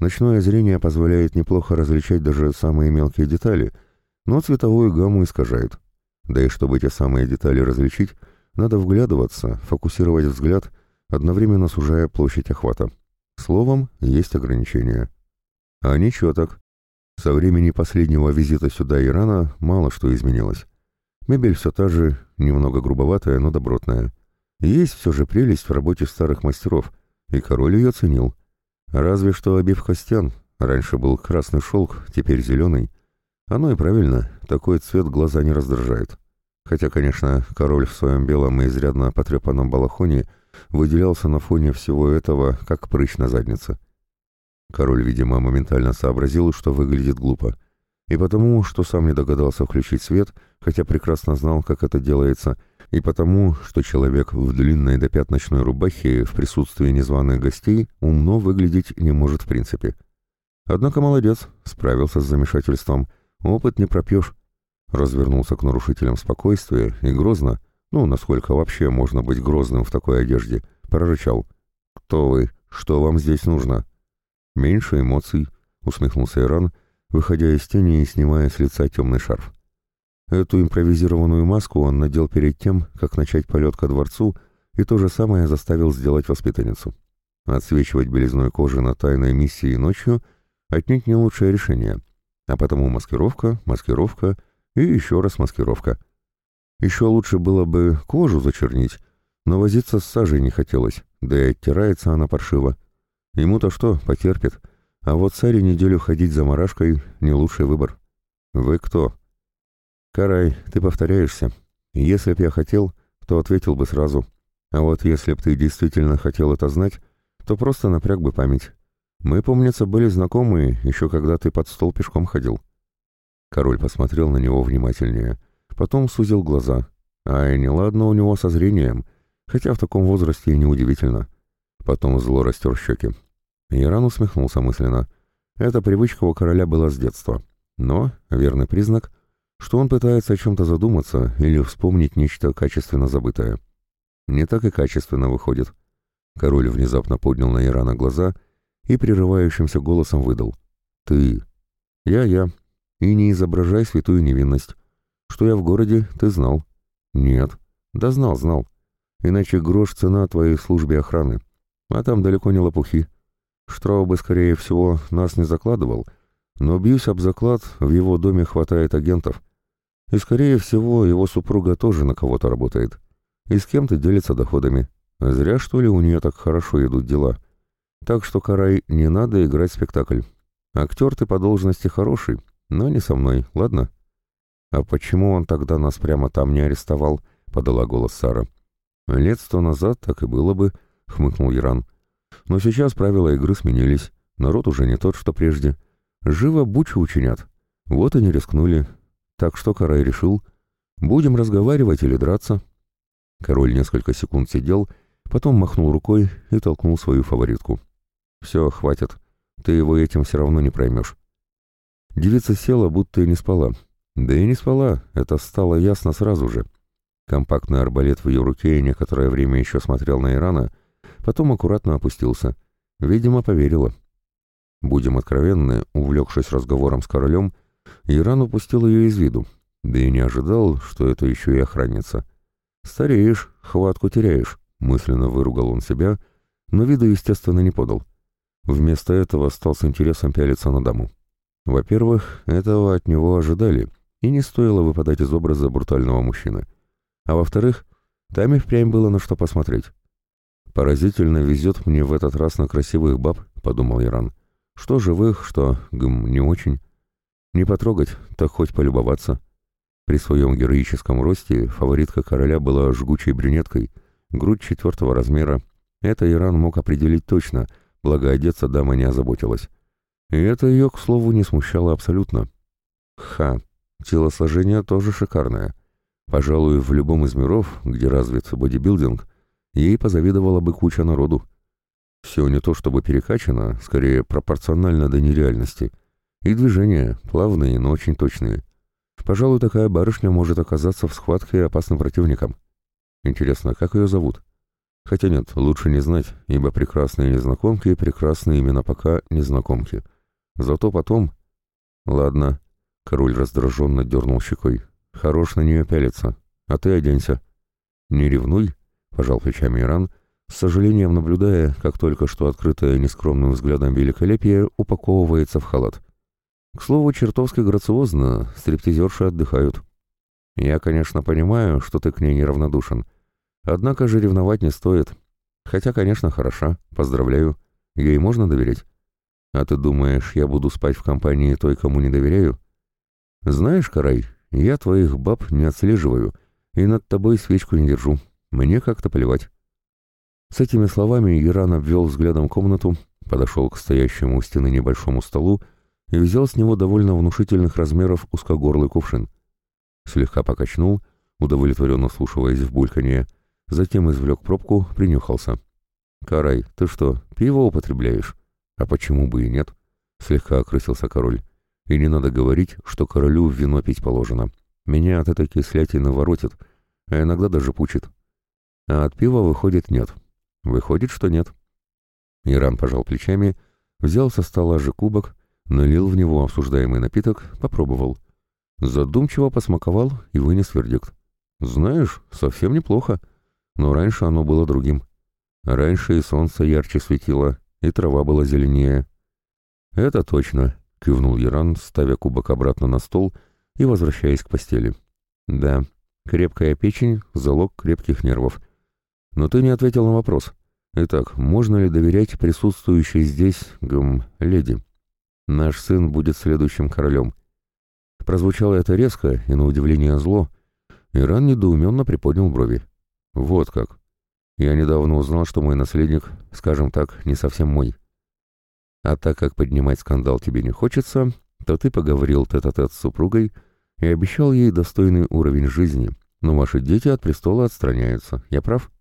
Ночное зрение позволяет неплохо различать даже самые мелкие детали, но цветовую гамму искажает. Да и чтобы эти самые детали различить, надо вглядываться, фокусировать взгляд, одновременно сужая площадь охвата. Словом, есть ограничения. А ничего так. Со времени последнего визита сюда Ирана мало что изменилось. Мебель все та же, немного грубоватая, но добротная. Есть все же прелесть в работе старых мастеров, и король ее ценил. Разве что обивка стен. Раньше был красный шелк, теперь зеленый. Оно и правильно, такой цвет глаза не раздражает. Хотя, конечно, король в своем белом и изрядно потрепанном балахоне выделялся на фоне всего этого, как прыщ на заднице. Король, видимо, моментально сообразил, что выглядит глупо, И потому, что сам не догадался включить свет, хотя прекрасно знал, как это делается, и потому, что человек в длинной до пятночной рубахе в присутствии незваных гостей умно выглядеть не может в принципе. Однако молодец, справился с замешательством. Опыт не пропьешь. Развернулся к нарушителям спокойствия и грозно, ну, насколько вообще можно быть грозным в такой одежде, прорычал. «Кто вы? Что вам здесь нужно?» «Меньше эмоций», — усмехнулся Иран, выходя из тени и снимая с лица темный шарф. Эту импровизированную маску он надел перед тем, как начать полет ко дворцу, и то же самое заставил сделать воспитанницу. Отсвечивать белизной кожи на тайной миссии ночью отнюдь не лучшее решение, а потому маскировка, маскировка и еще раз маскировка. Еще лучше было бы кожу зачернить, но возиться с сажей не хотелось, да и оттирается она паршиво. Ему-то что, потерпит, а вот царе неделю ходить за марашкой — не лучший выбор. «Вы кто?» «Карай, ты повторяешься. Если б я хотел, то ответил бы сразу. А вот если б ты действительно хотел это знать, то просто напряг бы память. Мы, помнится, были знакомы, еще когда ты под стол пешком ходил». Король посмотрел на него внимательнее, потом сузил глаза. Ай, неладно у него со зрением, хотя в таком возрасте и неудивительно. Потом зло растер щеки. Яран усмехнулся мысленно. Эта привычка у короля была с детства. Но, верный признак, что он пытается о чем-то задуматься или вспомнить нечто качественно забытое. Не так и качественно выходит. Король внезапно поднял на Ирана глаза и прерывающимся голосом выдал. «Ты...» «Я-я. И не изображай святую невинность. Что я в городе, ты знал». «Нет». «Да знал, знал. Иначе грош цена твоей службе охраны. А там далеко не лопухи. Штраубы, скорее всего, нас не закладывал, но бьюсь об заклад, в его доме хватает агентов. И, скорее всего, его супруга тоже на кого-то работает. И с кем-то делится доходами. Зря, что ли, у нее так хорошо идут дела. Так что, Карай, не надо играть спектакль. Актер ты по должности хороший, но не со мной, ладно? А почему он тогда нас прямо там не арестовал? Подала голос Сара. Лет сто назад так и было бы, хмыкнул Иран. Но сейчас правила игры сменились. Народ уже не тот, что прежде. Живо бучу учинят. Вот и не рискнули. Так что Карай решил, будем разговаривать или драться. Король несколько секунд сидел, потом махнул рукой и толкнул свою фаворитку. «Все, хватит. Ты его этим все равно не проймешь». Девица села, будто и не спала. Да и не спала, это стало ясно сразу же. Компактный арбалет в ее руке некоторое время еще смотрел на Ирана, потом аккуратно опустился. Видимо, поверила. Будем откровенны, увлекшись разговором с королем, Иран упустил ее из виду, да и не ожидал, что это еще и охранница. «Стареешь, хватку теряешь», — мысленно выругал он себя, но виду, естественно, не подал. Вместо этого стал с интересом пялиться на даму. Во-первых, этого от него ожидали, и не стоило выпадать из образа брутального мужчины. А во-вторых, там и впрямь было на что посмотреть. «Поразительно везет мне в этот раз на красивых баб», — подумал Иран. «Что живых, что, гм, не очень. Не потрогать, так хоть полюбоваться». При своем героическом росте фаворитка короля была жгучей брюнеткой, грудь четвертого размера. Это Иран мог определить точно, благо одеться дама не озаботилась. И это ее, к слову, не смущало абсолютно. Ха, телосложение тоже шикарное. Пожалуй, в любом из миров, где развит бодибилдинг, ей позавидовала бы куча народу. Все не то чтобы перекачано, скорее пропорционально до нереальности. И движения плавные, но очень точные. Пожалуй, такая барышня может оказаться в схватке опасным противником. Интересно, как ее зовут? Хотя нет, лучше не знать, ибо прекрасные незнакомки, прекрасные имена пока незнакомки. Зато потом... Ладно, король раздраженно дернул щекой. Хорош на нее пялиться. А ты оденься. Не ревнуй, — пожал плечами Иран, с сожалением наблюдая, как только что открытое нескромным взглядом великолепие упаковывается в халат. К слову, чертовски грациозно, стриптизерши отдыхают. Я, конечно, понимаю, что ты к ней неравнодушен. Однако же ревновать не стоит. Хотя, конечно, хороша, поздравляю. Ей можно доверять. А ты думаешь, я буду спать в компании той, кому не доверяю? Знаешь, Карай, я твоих баб не отслеживаю и над тобой свечку не держу. Мне как-то плевать. С этими словами Иран обвел взглядом комнату, подошел к стоящему у стены небольшому столу и взял с него довольно внушительных размеров узкогорлый кувшин. Слегка покачнул, удовлетворенно слушаясь в бульканье, затем извлек пробку, принюхался. «Карай, ты что, пиво употребляешь?» «А почему бы и нет?» — слегка окрысился король. «И не надо говорить, что королю вино пить положено. Меня от этой кислятины воротит, а иногда даже пучит. А от пива, выходит, нет. Выходит, что нет». Иран пожал плечами, взял со стола же кубок, налил в него обсуждаемый напиток, попробовал. Задумчиво посмаковал и вынес вердикт. «Знаешь, совсем неплохо, но раньше оно было другим. Раньше и солнце ярче светило, и трава была зеленее». «Это точно», — кивнул Яран, ставя кубок обратно на стол и возвращаясь к постели. «Да, крепкая печень — залог крепких нервов. Но ты не ответил на вопрос. Итак, можно ли доверять присутствующей здесь, гм, леди? Наш сын будет следующим королем». Прозвучало это резко и, на удивление, зло. Иран недоуменно приподнял брови. «Вот как. Я недавно узнал, что мой наследник, скажем так, не совсем мой. А так как поднимать скандал тебе не хочется, то ты поговорил тет-а-тет -тет с супругой и обещал ей достойный уровень жизни, но ваши дети от престола отстраняются. Я прав?»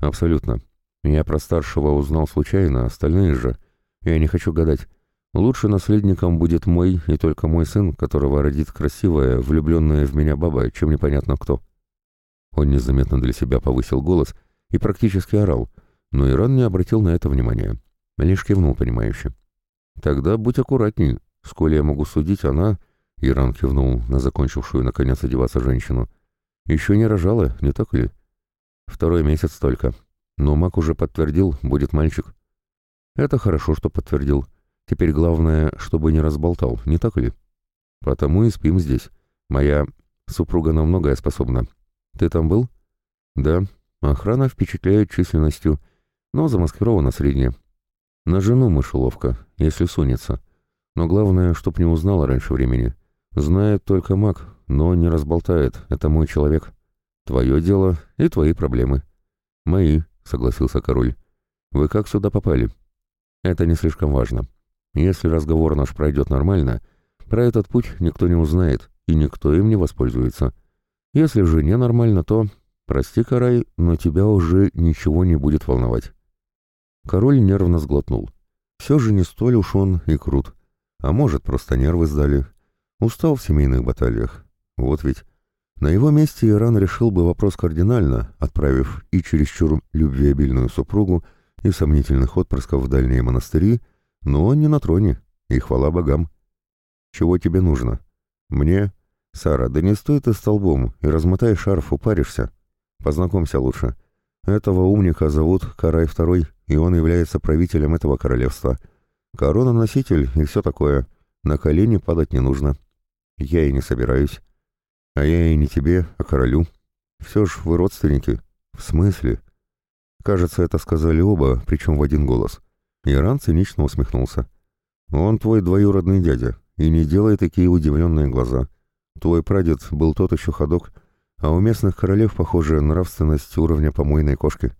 «Абсолютно. Я про старшего узнал случайно, остальные же. Я не хочу гадать. Лучше наследником будет мой и только мой сын, которого родит красивая, влюбленная в меня баба, чем непонятно кто. Он незаметно для себя повысил голос и практически орал, но Иран не обратил на это внимания. Лишь кивнул понимающе. «Тогда будь аккуратней. Сколь я могу судить, она...» Иран кивнул на закончившую, наконец, одеваться женщину. «Еще не рожала, не так ли?» «Второй месяц только. Но маг уже подтвердил, будет мальчик». «Это хорошо, что подтвердил. Теперь главное, чтобы не разболтал, не так ли? Потому и спим здесь. Моя супруга на многое способна. Ты там был? Да. Охрана впечатляет численностью, но замаскирована средняя. На жену мышеловка, если сунется. Но главное, чтоб не узнала раньше времени. Знает только маг, но не разболтает. Это мой человек. Твое дело и твои проблемы. Мои, согласился король. Вы как сюда попали? Это не слишком важно. Если разговор наш пройдет нормально, про этот путь никто не узнает, и никто им не воспользуется. Если же не нормально, то... Прости, Карай, но тебя уже ничего не будет волновать. Король нервно сглотнул. Все же не столь уж он и крут. А может, просто нервы сдали. Устал в семейных баталиях. Вот ведь. На его месте Иран решил бы вопрос кардинально, отправив и чересчур любвеобильную супругу, и сомнительных отпрысков в дальние монастыри, но он не на троне, и хвала богам. Чего тебе нужно? Мне? Сара, да не стой ты столбом и размотай шарф, упаришься. Познакомься лучше. Этого умника зовут Карай II, и он является правителем этого королевства. Корона-носитель и все такое. На колени падать не нужно. Я и не собираюсь. А я и не тебе, а королю. Все ж вы родственники. В смысле? Кажется, это сказали оба, причем в один голос. Иран цинично усмехнулся. «Он твой двоюродный дядя, и не делай такие удивленные глаза. Твой прадед был тот еще ходок, а у местных королев, похоже, нравственность уровня помойной кошки».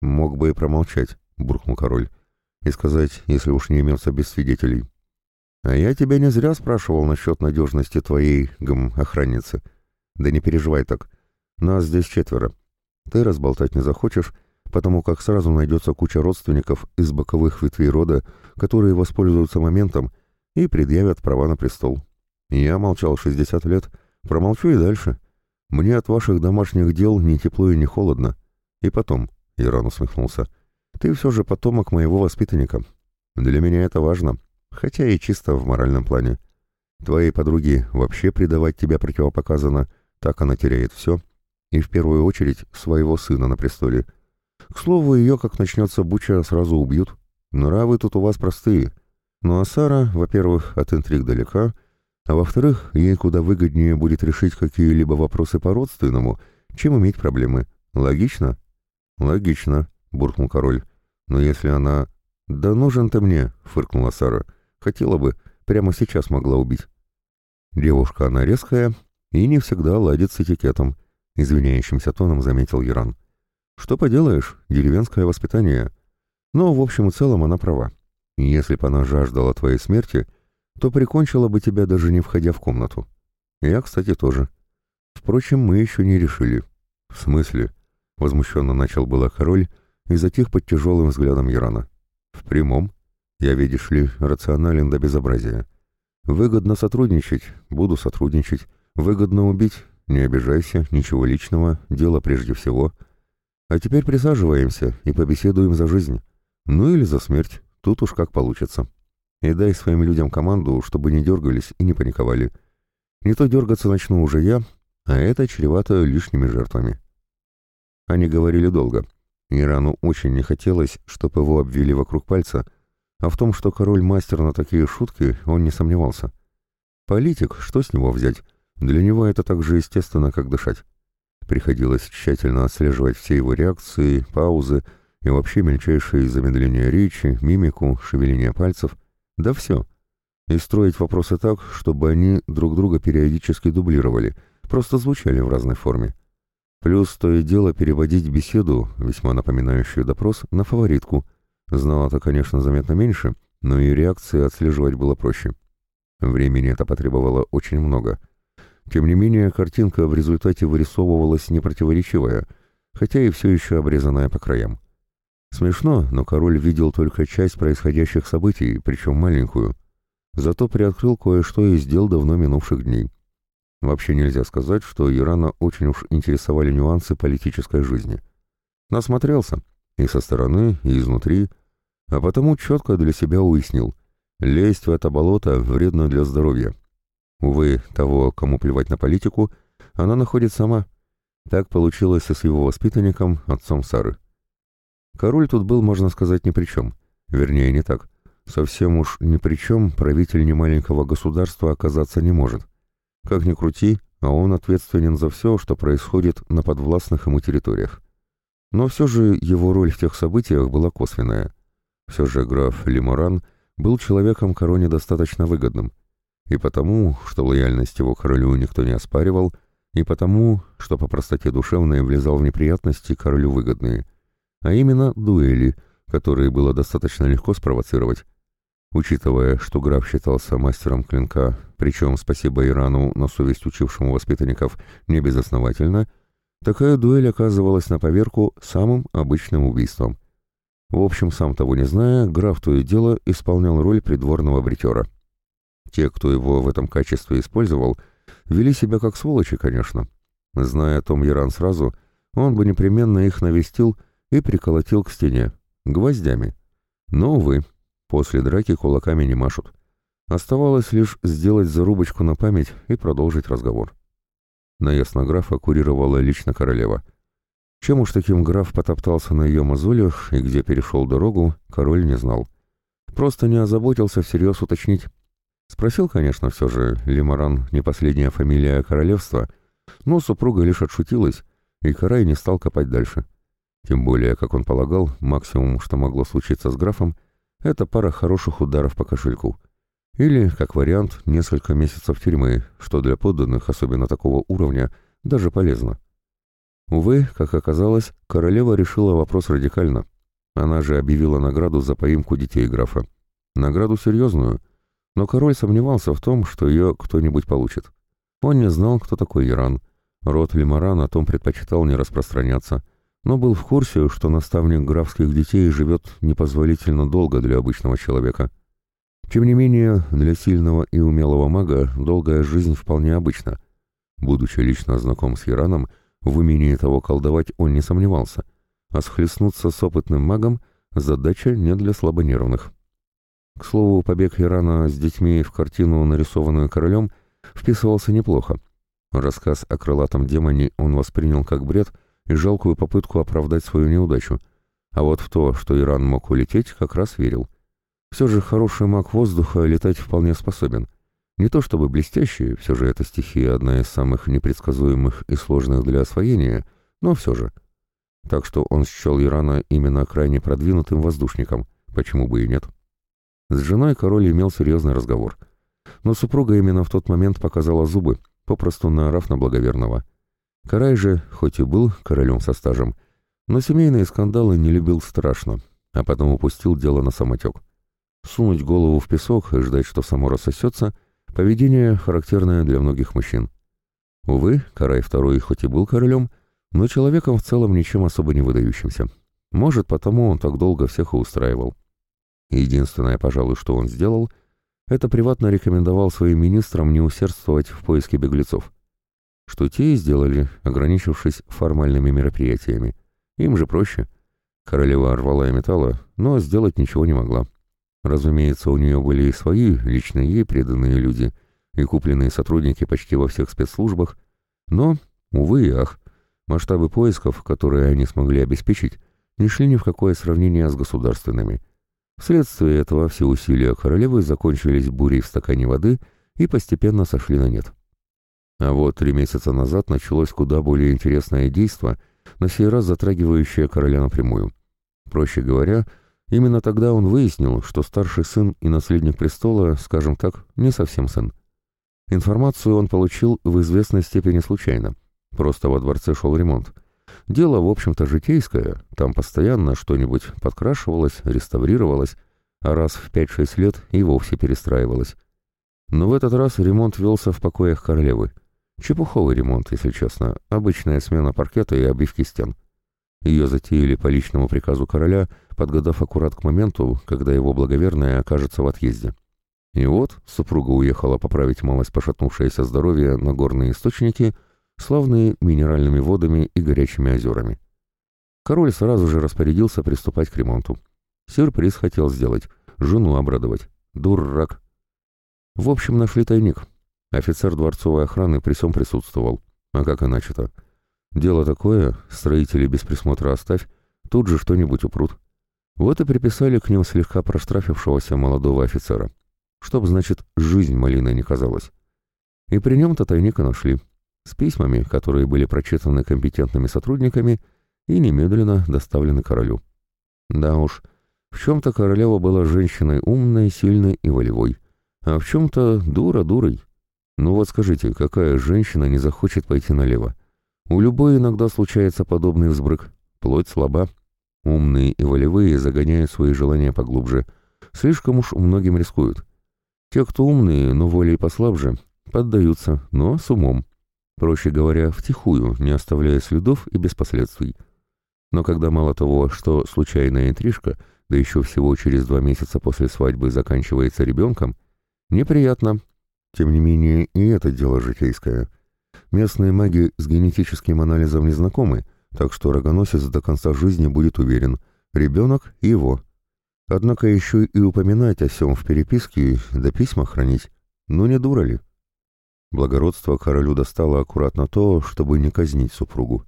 «Мог бы и промолчать», — буркнул король, — «и сказать, если уж не имелся без свидетелей». «А я тебя не зря спрашивал насчет надежности твоей, гм, охранницы. Да не переживай так. Нас здесь четверо. Ты разболтать не захочешь, потому как сразу найдется куча родственников из боковых ветвей рода, которые воспользуются моментом и предъявят права на престол. Я молчал 60 лет, промолчу и дальше. Мне от ваших домашних дел ни тепло и ни холодно. И потом, — Иран усмехнулся, — ты все же потомок моего воспитанника. Для меня это важно, хотя и чисто в моральном плане. Твоей подруге вообще предавать тебя противопоказано, так она теряет все, и в первую очередь своего сына на престоле — к слову, ее, как начнется буча, сразу убьют. Нравы тут у вас простые. Ну а Сара, во-первых, от интриг далека, а во-вторых, ей куда выгоднее будет решить какие-либо вопросы по-родственному, чем иметь проблемы. Логично? Логично, буркнул король. Но если она... Да нужен ты мне, фыркнула Сара. Хотела бы, прямо сейчас могла убить. Девушка она резкая и не всегда ладит с этикетом, извиняющимся тоном заметил Яран. Что поделаешь, деревенское воспитание. Но в общем и целом она права. Если бы она жаждала твоей смерти, то прикончила бы тебя даже не входя в комнату. Я, кстати, тоже. Впрочем, мы еще не решили. В смысле? Возмущенно начал было король и затих под тяжелым взглядом Ярана. В прямом. Я, видишь ли, рационален до безобразия. Выгодно сотрудничать, буду сотрудничать. Выгодно убить, не обижайся, ничего личного, дело прежде всего. А теперь присаживаемся и побеседуем за жизнь. Ну или за смерть, тут уж как получится. И дай своим людям команду, чтобы не дергались и не паниковали. Не то дергаться начну уже я, а это чревато лишними жертвами. Они говорили долго. Ирану очень не хотелось, чтобы его обвели вокруг пальца, а в том, что король мастер на такие шутки, он не сомневался. Политик, что с него взять? Для него это так же естественно, как дышать. Приходилось тщательно отслеживать все его реакции, паузы и вообще мельчайшие замедления речи, мимику, шевеление пальцев. Да все. И строить вопросы так, чтобы они друг друга периодически дублировали, просто звучали в разной форме. Плюс то и дело переводить беседу, весьма напоминающую допрос, на фаворитку. Знала-то, конечно, заметно меньше, но и реакции отслеживать было проще. Времени это потребовало очень много. Тем не менее, картинка в результате вырисовывалась непротиворечивая, хотя и все еще обрезанная по краям. Смешно, но король видел только часть происходящих событий, причем маленькую. Зато приоткрыл кое-что из дел давно минувших дней. Вообще нельзя сказать, что Ирана очень уж интересовали нюансы политической жизни. Насмотрелся и со стороны, и изнутри, а потому четко для себя уяснил. Лезть в это болото вредно для здоровья. Увы, того, кому плевать на политику, она находит сама. Так получилось и с его воспитанником, отцом Сары. Король тут был, можно сказать, ни при чем. Вернее, не так. Совсем уж ни при чем правитель немаленького государства оказаться не может. Как ни крути, а он ответственен за все, что происходит на подвластных ему территориях. Но все же его роль в тех событиях была косвенная. Все же граф Лиморан был человеком короне достаточно выгодным. И потому, что лояльность его королю никто не оспаривал, и потому, что по простоте душевной влезал в неприятности королю выгодные, а именно дуэли, которые было достаточно легко спровоцировать, Учитывая, что граф считался мастером клинка, причем, спасибо Ирану, на совесть учившему воспитанников, не безосновательно, такая дуэль оказывалась на поверку самым обычным убийством. В общем, сам того не зная, граф то и дело исполнял роль придворного бритера. Те, кто его в этом качестве использовал, вели себя как сволочи, конечно. Зная о том Иран сразу, он бы непременно их навестил и приколотил к стене, гвоздями. Но, увы, После драки кулаками не машут. Оставалось лишь сделать зарубочку на память и продолжить разговор. Наезд на графа курировала лично королева. Чем уж таким граф потоптался на ее мозолях и где перешел дорогу, король не знал. Просто не озаботился всерьез уточнить. Спросил, конечно, все же, Лимаран не последняя фамилия королевства, но супруга лишь отшутилась, и Карай не стал копать дальше. Тем более, как он полагал, максимум, что могло случиться с графом, это пара хороших ударов по кошельку. Или, как вариант, несколько месяцев тюрьмы, что для подданных, особенно такого уровня, даже полезно. Увы, как оказалось, королева решила вопрос радикально. Она же объявила награду за поимку детей графа. Награду серьезную, но король сомневался в том, что ее кто-нибудь получит. Он не знал, кто такой Иран. Род Лимаран о том предпочитал не распространяться, но был в курсе, что наставник графских детей живет непозволительно долго для обычного человека. Тем не менее, для сильного и умелого мага долгая жизнь вполне обычна. Будучи лично знаком с Ираном, в умении того колдовать он не сомневался, а схлестнуться с опытным магом – задача не для слабонервных. К слову, побег Ирана с детьми в картину, нарисованную королем, вписывался неплохо. Рассказ о крылатом демоне он воспринял как бред – и жалкую попытку оправдать свою неудачу. А вот в то, что Иран мог улететь, как раз верил. Все же хороший маг воздуха летать вполне способен. Не то чтобы блестящий, все же эта стихия одна из самых непредсказуемых и сложных для освоения, но все же. Так что он счел Ирана именно крайне продвинутым воздушником, почему бы и нет. С женой король имел серьезный разговор. Но супруга именно в тот момент показала зубы, попросту наорав на благоверного. Карай же, хоть и был королем со стажем, но семейные скандалы не любил страшно, а потом упустил дело на самотек. Сунуть голову в песок и ждать, что само рассосется — поведение, характерное для многих мужчин. Увы, Карай II хоть и был королем, но человеком в целом ничем особо не выдающимся. Может, потому он так долго всех и устраивал. Единственное, пожалуй, что он сделал, это приватно рекомендовал своим министрам не усердствовать в поиске беглецов. Что те и сделали, ограничившись формальными мероприятиями. Им же проще. Королева рвала и металла, но сделать ничего не могла. Разумеется, у нее были и свои, лично ей преданные люди, и купленные сотрудники почти во всех спецслужбах, но, увы и ах, масштабы поисков, которые они смогли обеспечить, не шли ни в какое сравнение с государственными. Вследствие этого все усилия королевы закончились бурей в стакане воды и постепенно сошли на нет. А вот три месяца назад началось куда более интересное действо, на сей раз затрагивающее короля напрямую. Проще говоря, именно тогда он выяснил, что старший сын и наследник престола, скажем так, не совсем сын. Информацию он получил в известной степени случайно. Просто во дворце шел ремонт. Дело, в общем-то, житейское, там постоянно что-нибудь подкрашивалось, реставрировалось, а раз в 5-6 лет и вовсе перестраивалось. Но в этот раз ремонт велся в покоях королевы. Чепуховый ремонт, если честно, обычная смена паркета и обивки стен. Ее затеяли по личному приказу короля, подгадав аккурат к моменту, когда его благоверная окажется в отъезде. И вот супруга уехала поправить малость пошатнувшееся здоровье на горные источники – славные минеральными водами и горячими озерами. Король сразу же распорядился приступать к ремонту. Сюрприз хотел сделать, жену обрадовать. Дурак. В общем, нашли тайник. Офицер дворцовой охраны при всем присутствовал. А как иначе-то? Дело такое, строители без присмотра оставь, тут же что-нибудь упрут. Вот и приписали к ним слегка проштрафившегося молодого офицера. Чтоб, значит, жизнь малиной не казалась. И при нем-то тайника нашли с письмами, которые были прочитаны компетентными сотрудниками и немедленно доставлены королю. Да уж, в чем-то королева была женщиной умной, сильной и волевой, а в чем-то дура дурой. Ну вот скажите, какая женщина не захочет пойти налево? У любой иногда случается подобный взбрык. Плоть слаба. Умные и волевые загоняют свои желания поглубже. Слишком уж многим рискуют. Те, кто умные, но волей послабже, поддаются, но с умом. Проще говоря, втихую, не оставляя следов и без последствий. Но когда мало того, что случайная интрижка, да еще всего через два месяца после свадьбы заканчивается ребенком, неприятно. Тем не менее, и это дело житейское. Местные маги с генетическим анализом не знакомы, так что рогоносец до конца жизни будет уверен, ребенок — его. Однако еще и упоминать о всем в переписке, да письма хранить. Ну не дура ли? Благородство королю достало аккуратно то, чтобы не казнить супругу.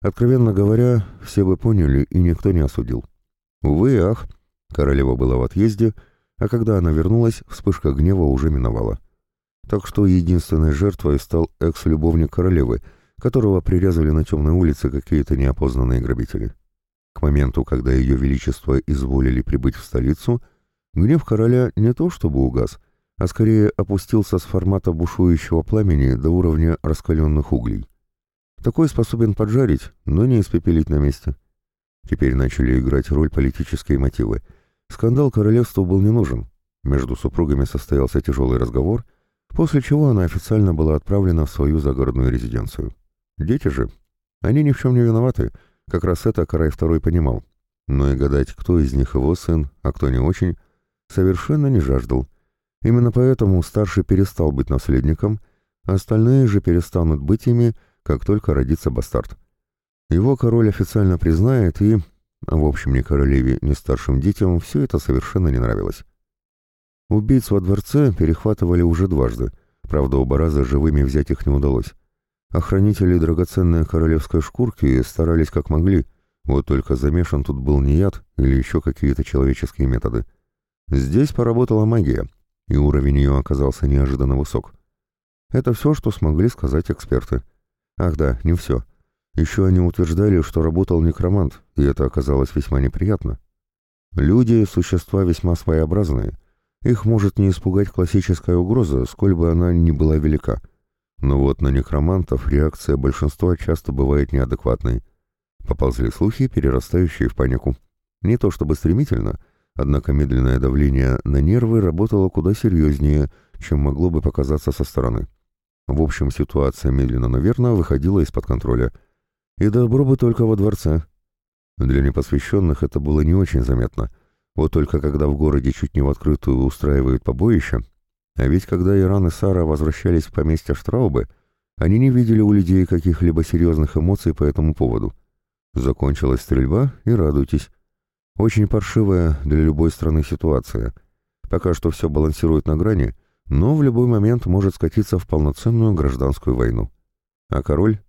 Откровенно говоря, все бы поняли, и никто не осудил. Увы ах, королева была в отъезде, а когда она вернулась, вспышка гнева уже миновала. Так что единственной жертвой стал экс-любовник королевы, которого прирезали на темной улице какие-то неопознанные грабители. К моменту, когда ее величество изволили прибыть в столицу, гнев короля не то чтобы угас — а скорее опустился с формата бушующего пламени до уровня раскаленных углей. Такой способен поджарить, но не испепелить на месте. Теперь начали играть роль политические мотивы. Скандал королевству был не нужен. Между супругами состоялся тяжелый разговор, после чего она официально была отправлена в свою загородную резиденцию. Дети же, они ни в чем не виноваты, как раз это Карай II понимал. Но и гадать, кто из них его сын, а кто не очень, совершенно не жаждал, Именно поэтому старший перестал быть наследником, а остальные же перестанут быть ими, как только родится бастард. Его король официально признает и, в общем, ни королеве, ни старшим детям все это совершенно не нравилось. Убийц во дворце перехватывали уже дважды, правда, оба раза живыми взять их не удалось. Охранители драгоценной королевской шкурки старались как могли, вот только замешан тут был не яд или еще какие-то человеческие методы. Здесь поработала магия, и уровень ее оказался неожиданно высок. Это все, что смогли сказать эксперты. Ах да, не все. Еще они утверждали, что работал некромант, и это оказалось весьма неприятно. Люди — существа весьма своеобразные. Их может не испугать классическая угроза, сколь бы она ни была велика. Но вот на некромантов реакция большинства часто бывает неадекватной. Поползли слухи, перерастающие в панику. Не то чтобы стремительно — Однако медленное давление на нервы работало куда серьезнее, чем могло бы показаться со стороны. В общем, ситуация медленно, но верно выходила из-под контроля. И добро бы только во дворце. Для непосвященных это было не очень заметно. Вот только когда в городе чуть не в открытую устраивают побоище, а ведь когда Иран и Сара возвращались в поместье Штраубы, они не видели у людей каких-либо серьезных эмоций по этому поводу. Закончилась стрельба, и радуйтесь. Очень паршивая для любой страны ситуация. Пока что все балансирует на грани, но в любой момент может скатиться в полноценную гражданскую войну. А король?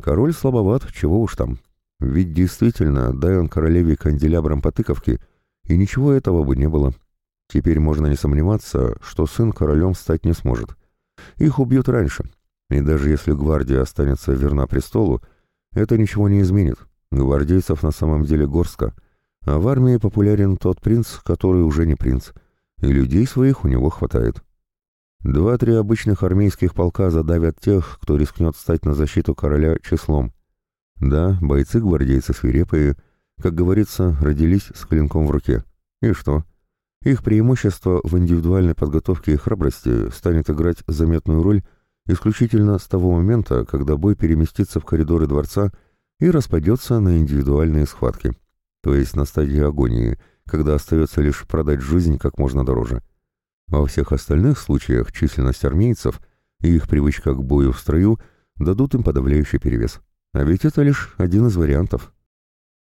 Король слабоват, чего уж там. Ведь действительно, дай он королеве канделябрам по тыковке, и ничего этого бы не было. Теперь можно не сомневаться, что сын королем стать не сможет. Их убьют раньше. И даже если гвардия останется верна престолу, это ничего не изменит. Гвардейцев на самом деле горстка, а в армии популярен тот принц, который уже не принц, и людей своих у него хватает. Два-три обычных армейских полка задавят тех, кто рискнет встать на защиту короля числом. Да, бойцы-гвардейцы свирепые, как говорится, родились с клинком в руке. И что? Их преимущество в индивидуальной подготовке и храбрости станет играть заметную роль исключительно с того момента, когда бой переместится в коридоры дворца и распадется на индивидуальные схватки, то есть на стадии агонии, когда остается лишь продать жизнь как можно дороже. Во всех остальных случаях численность армейцев и их привычка к бою в строю дадут им подавляющий перевес. А ведь это лишь один из вариантов.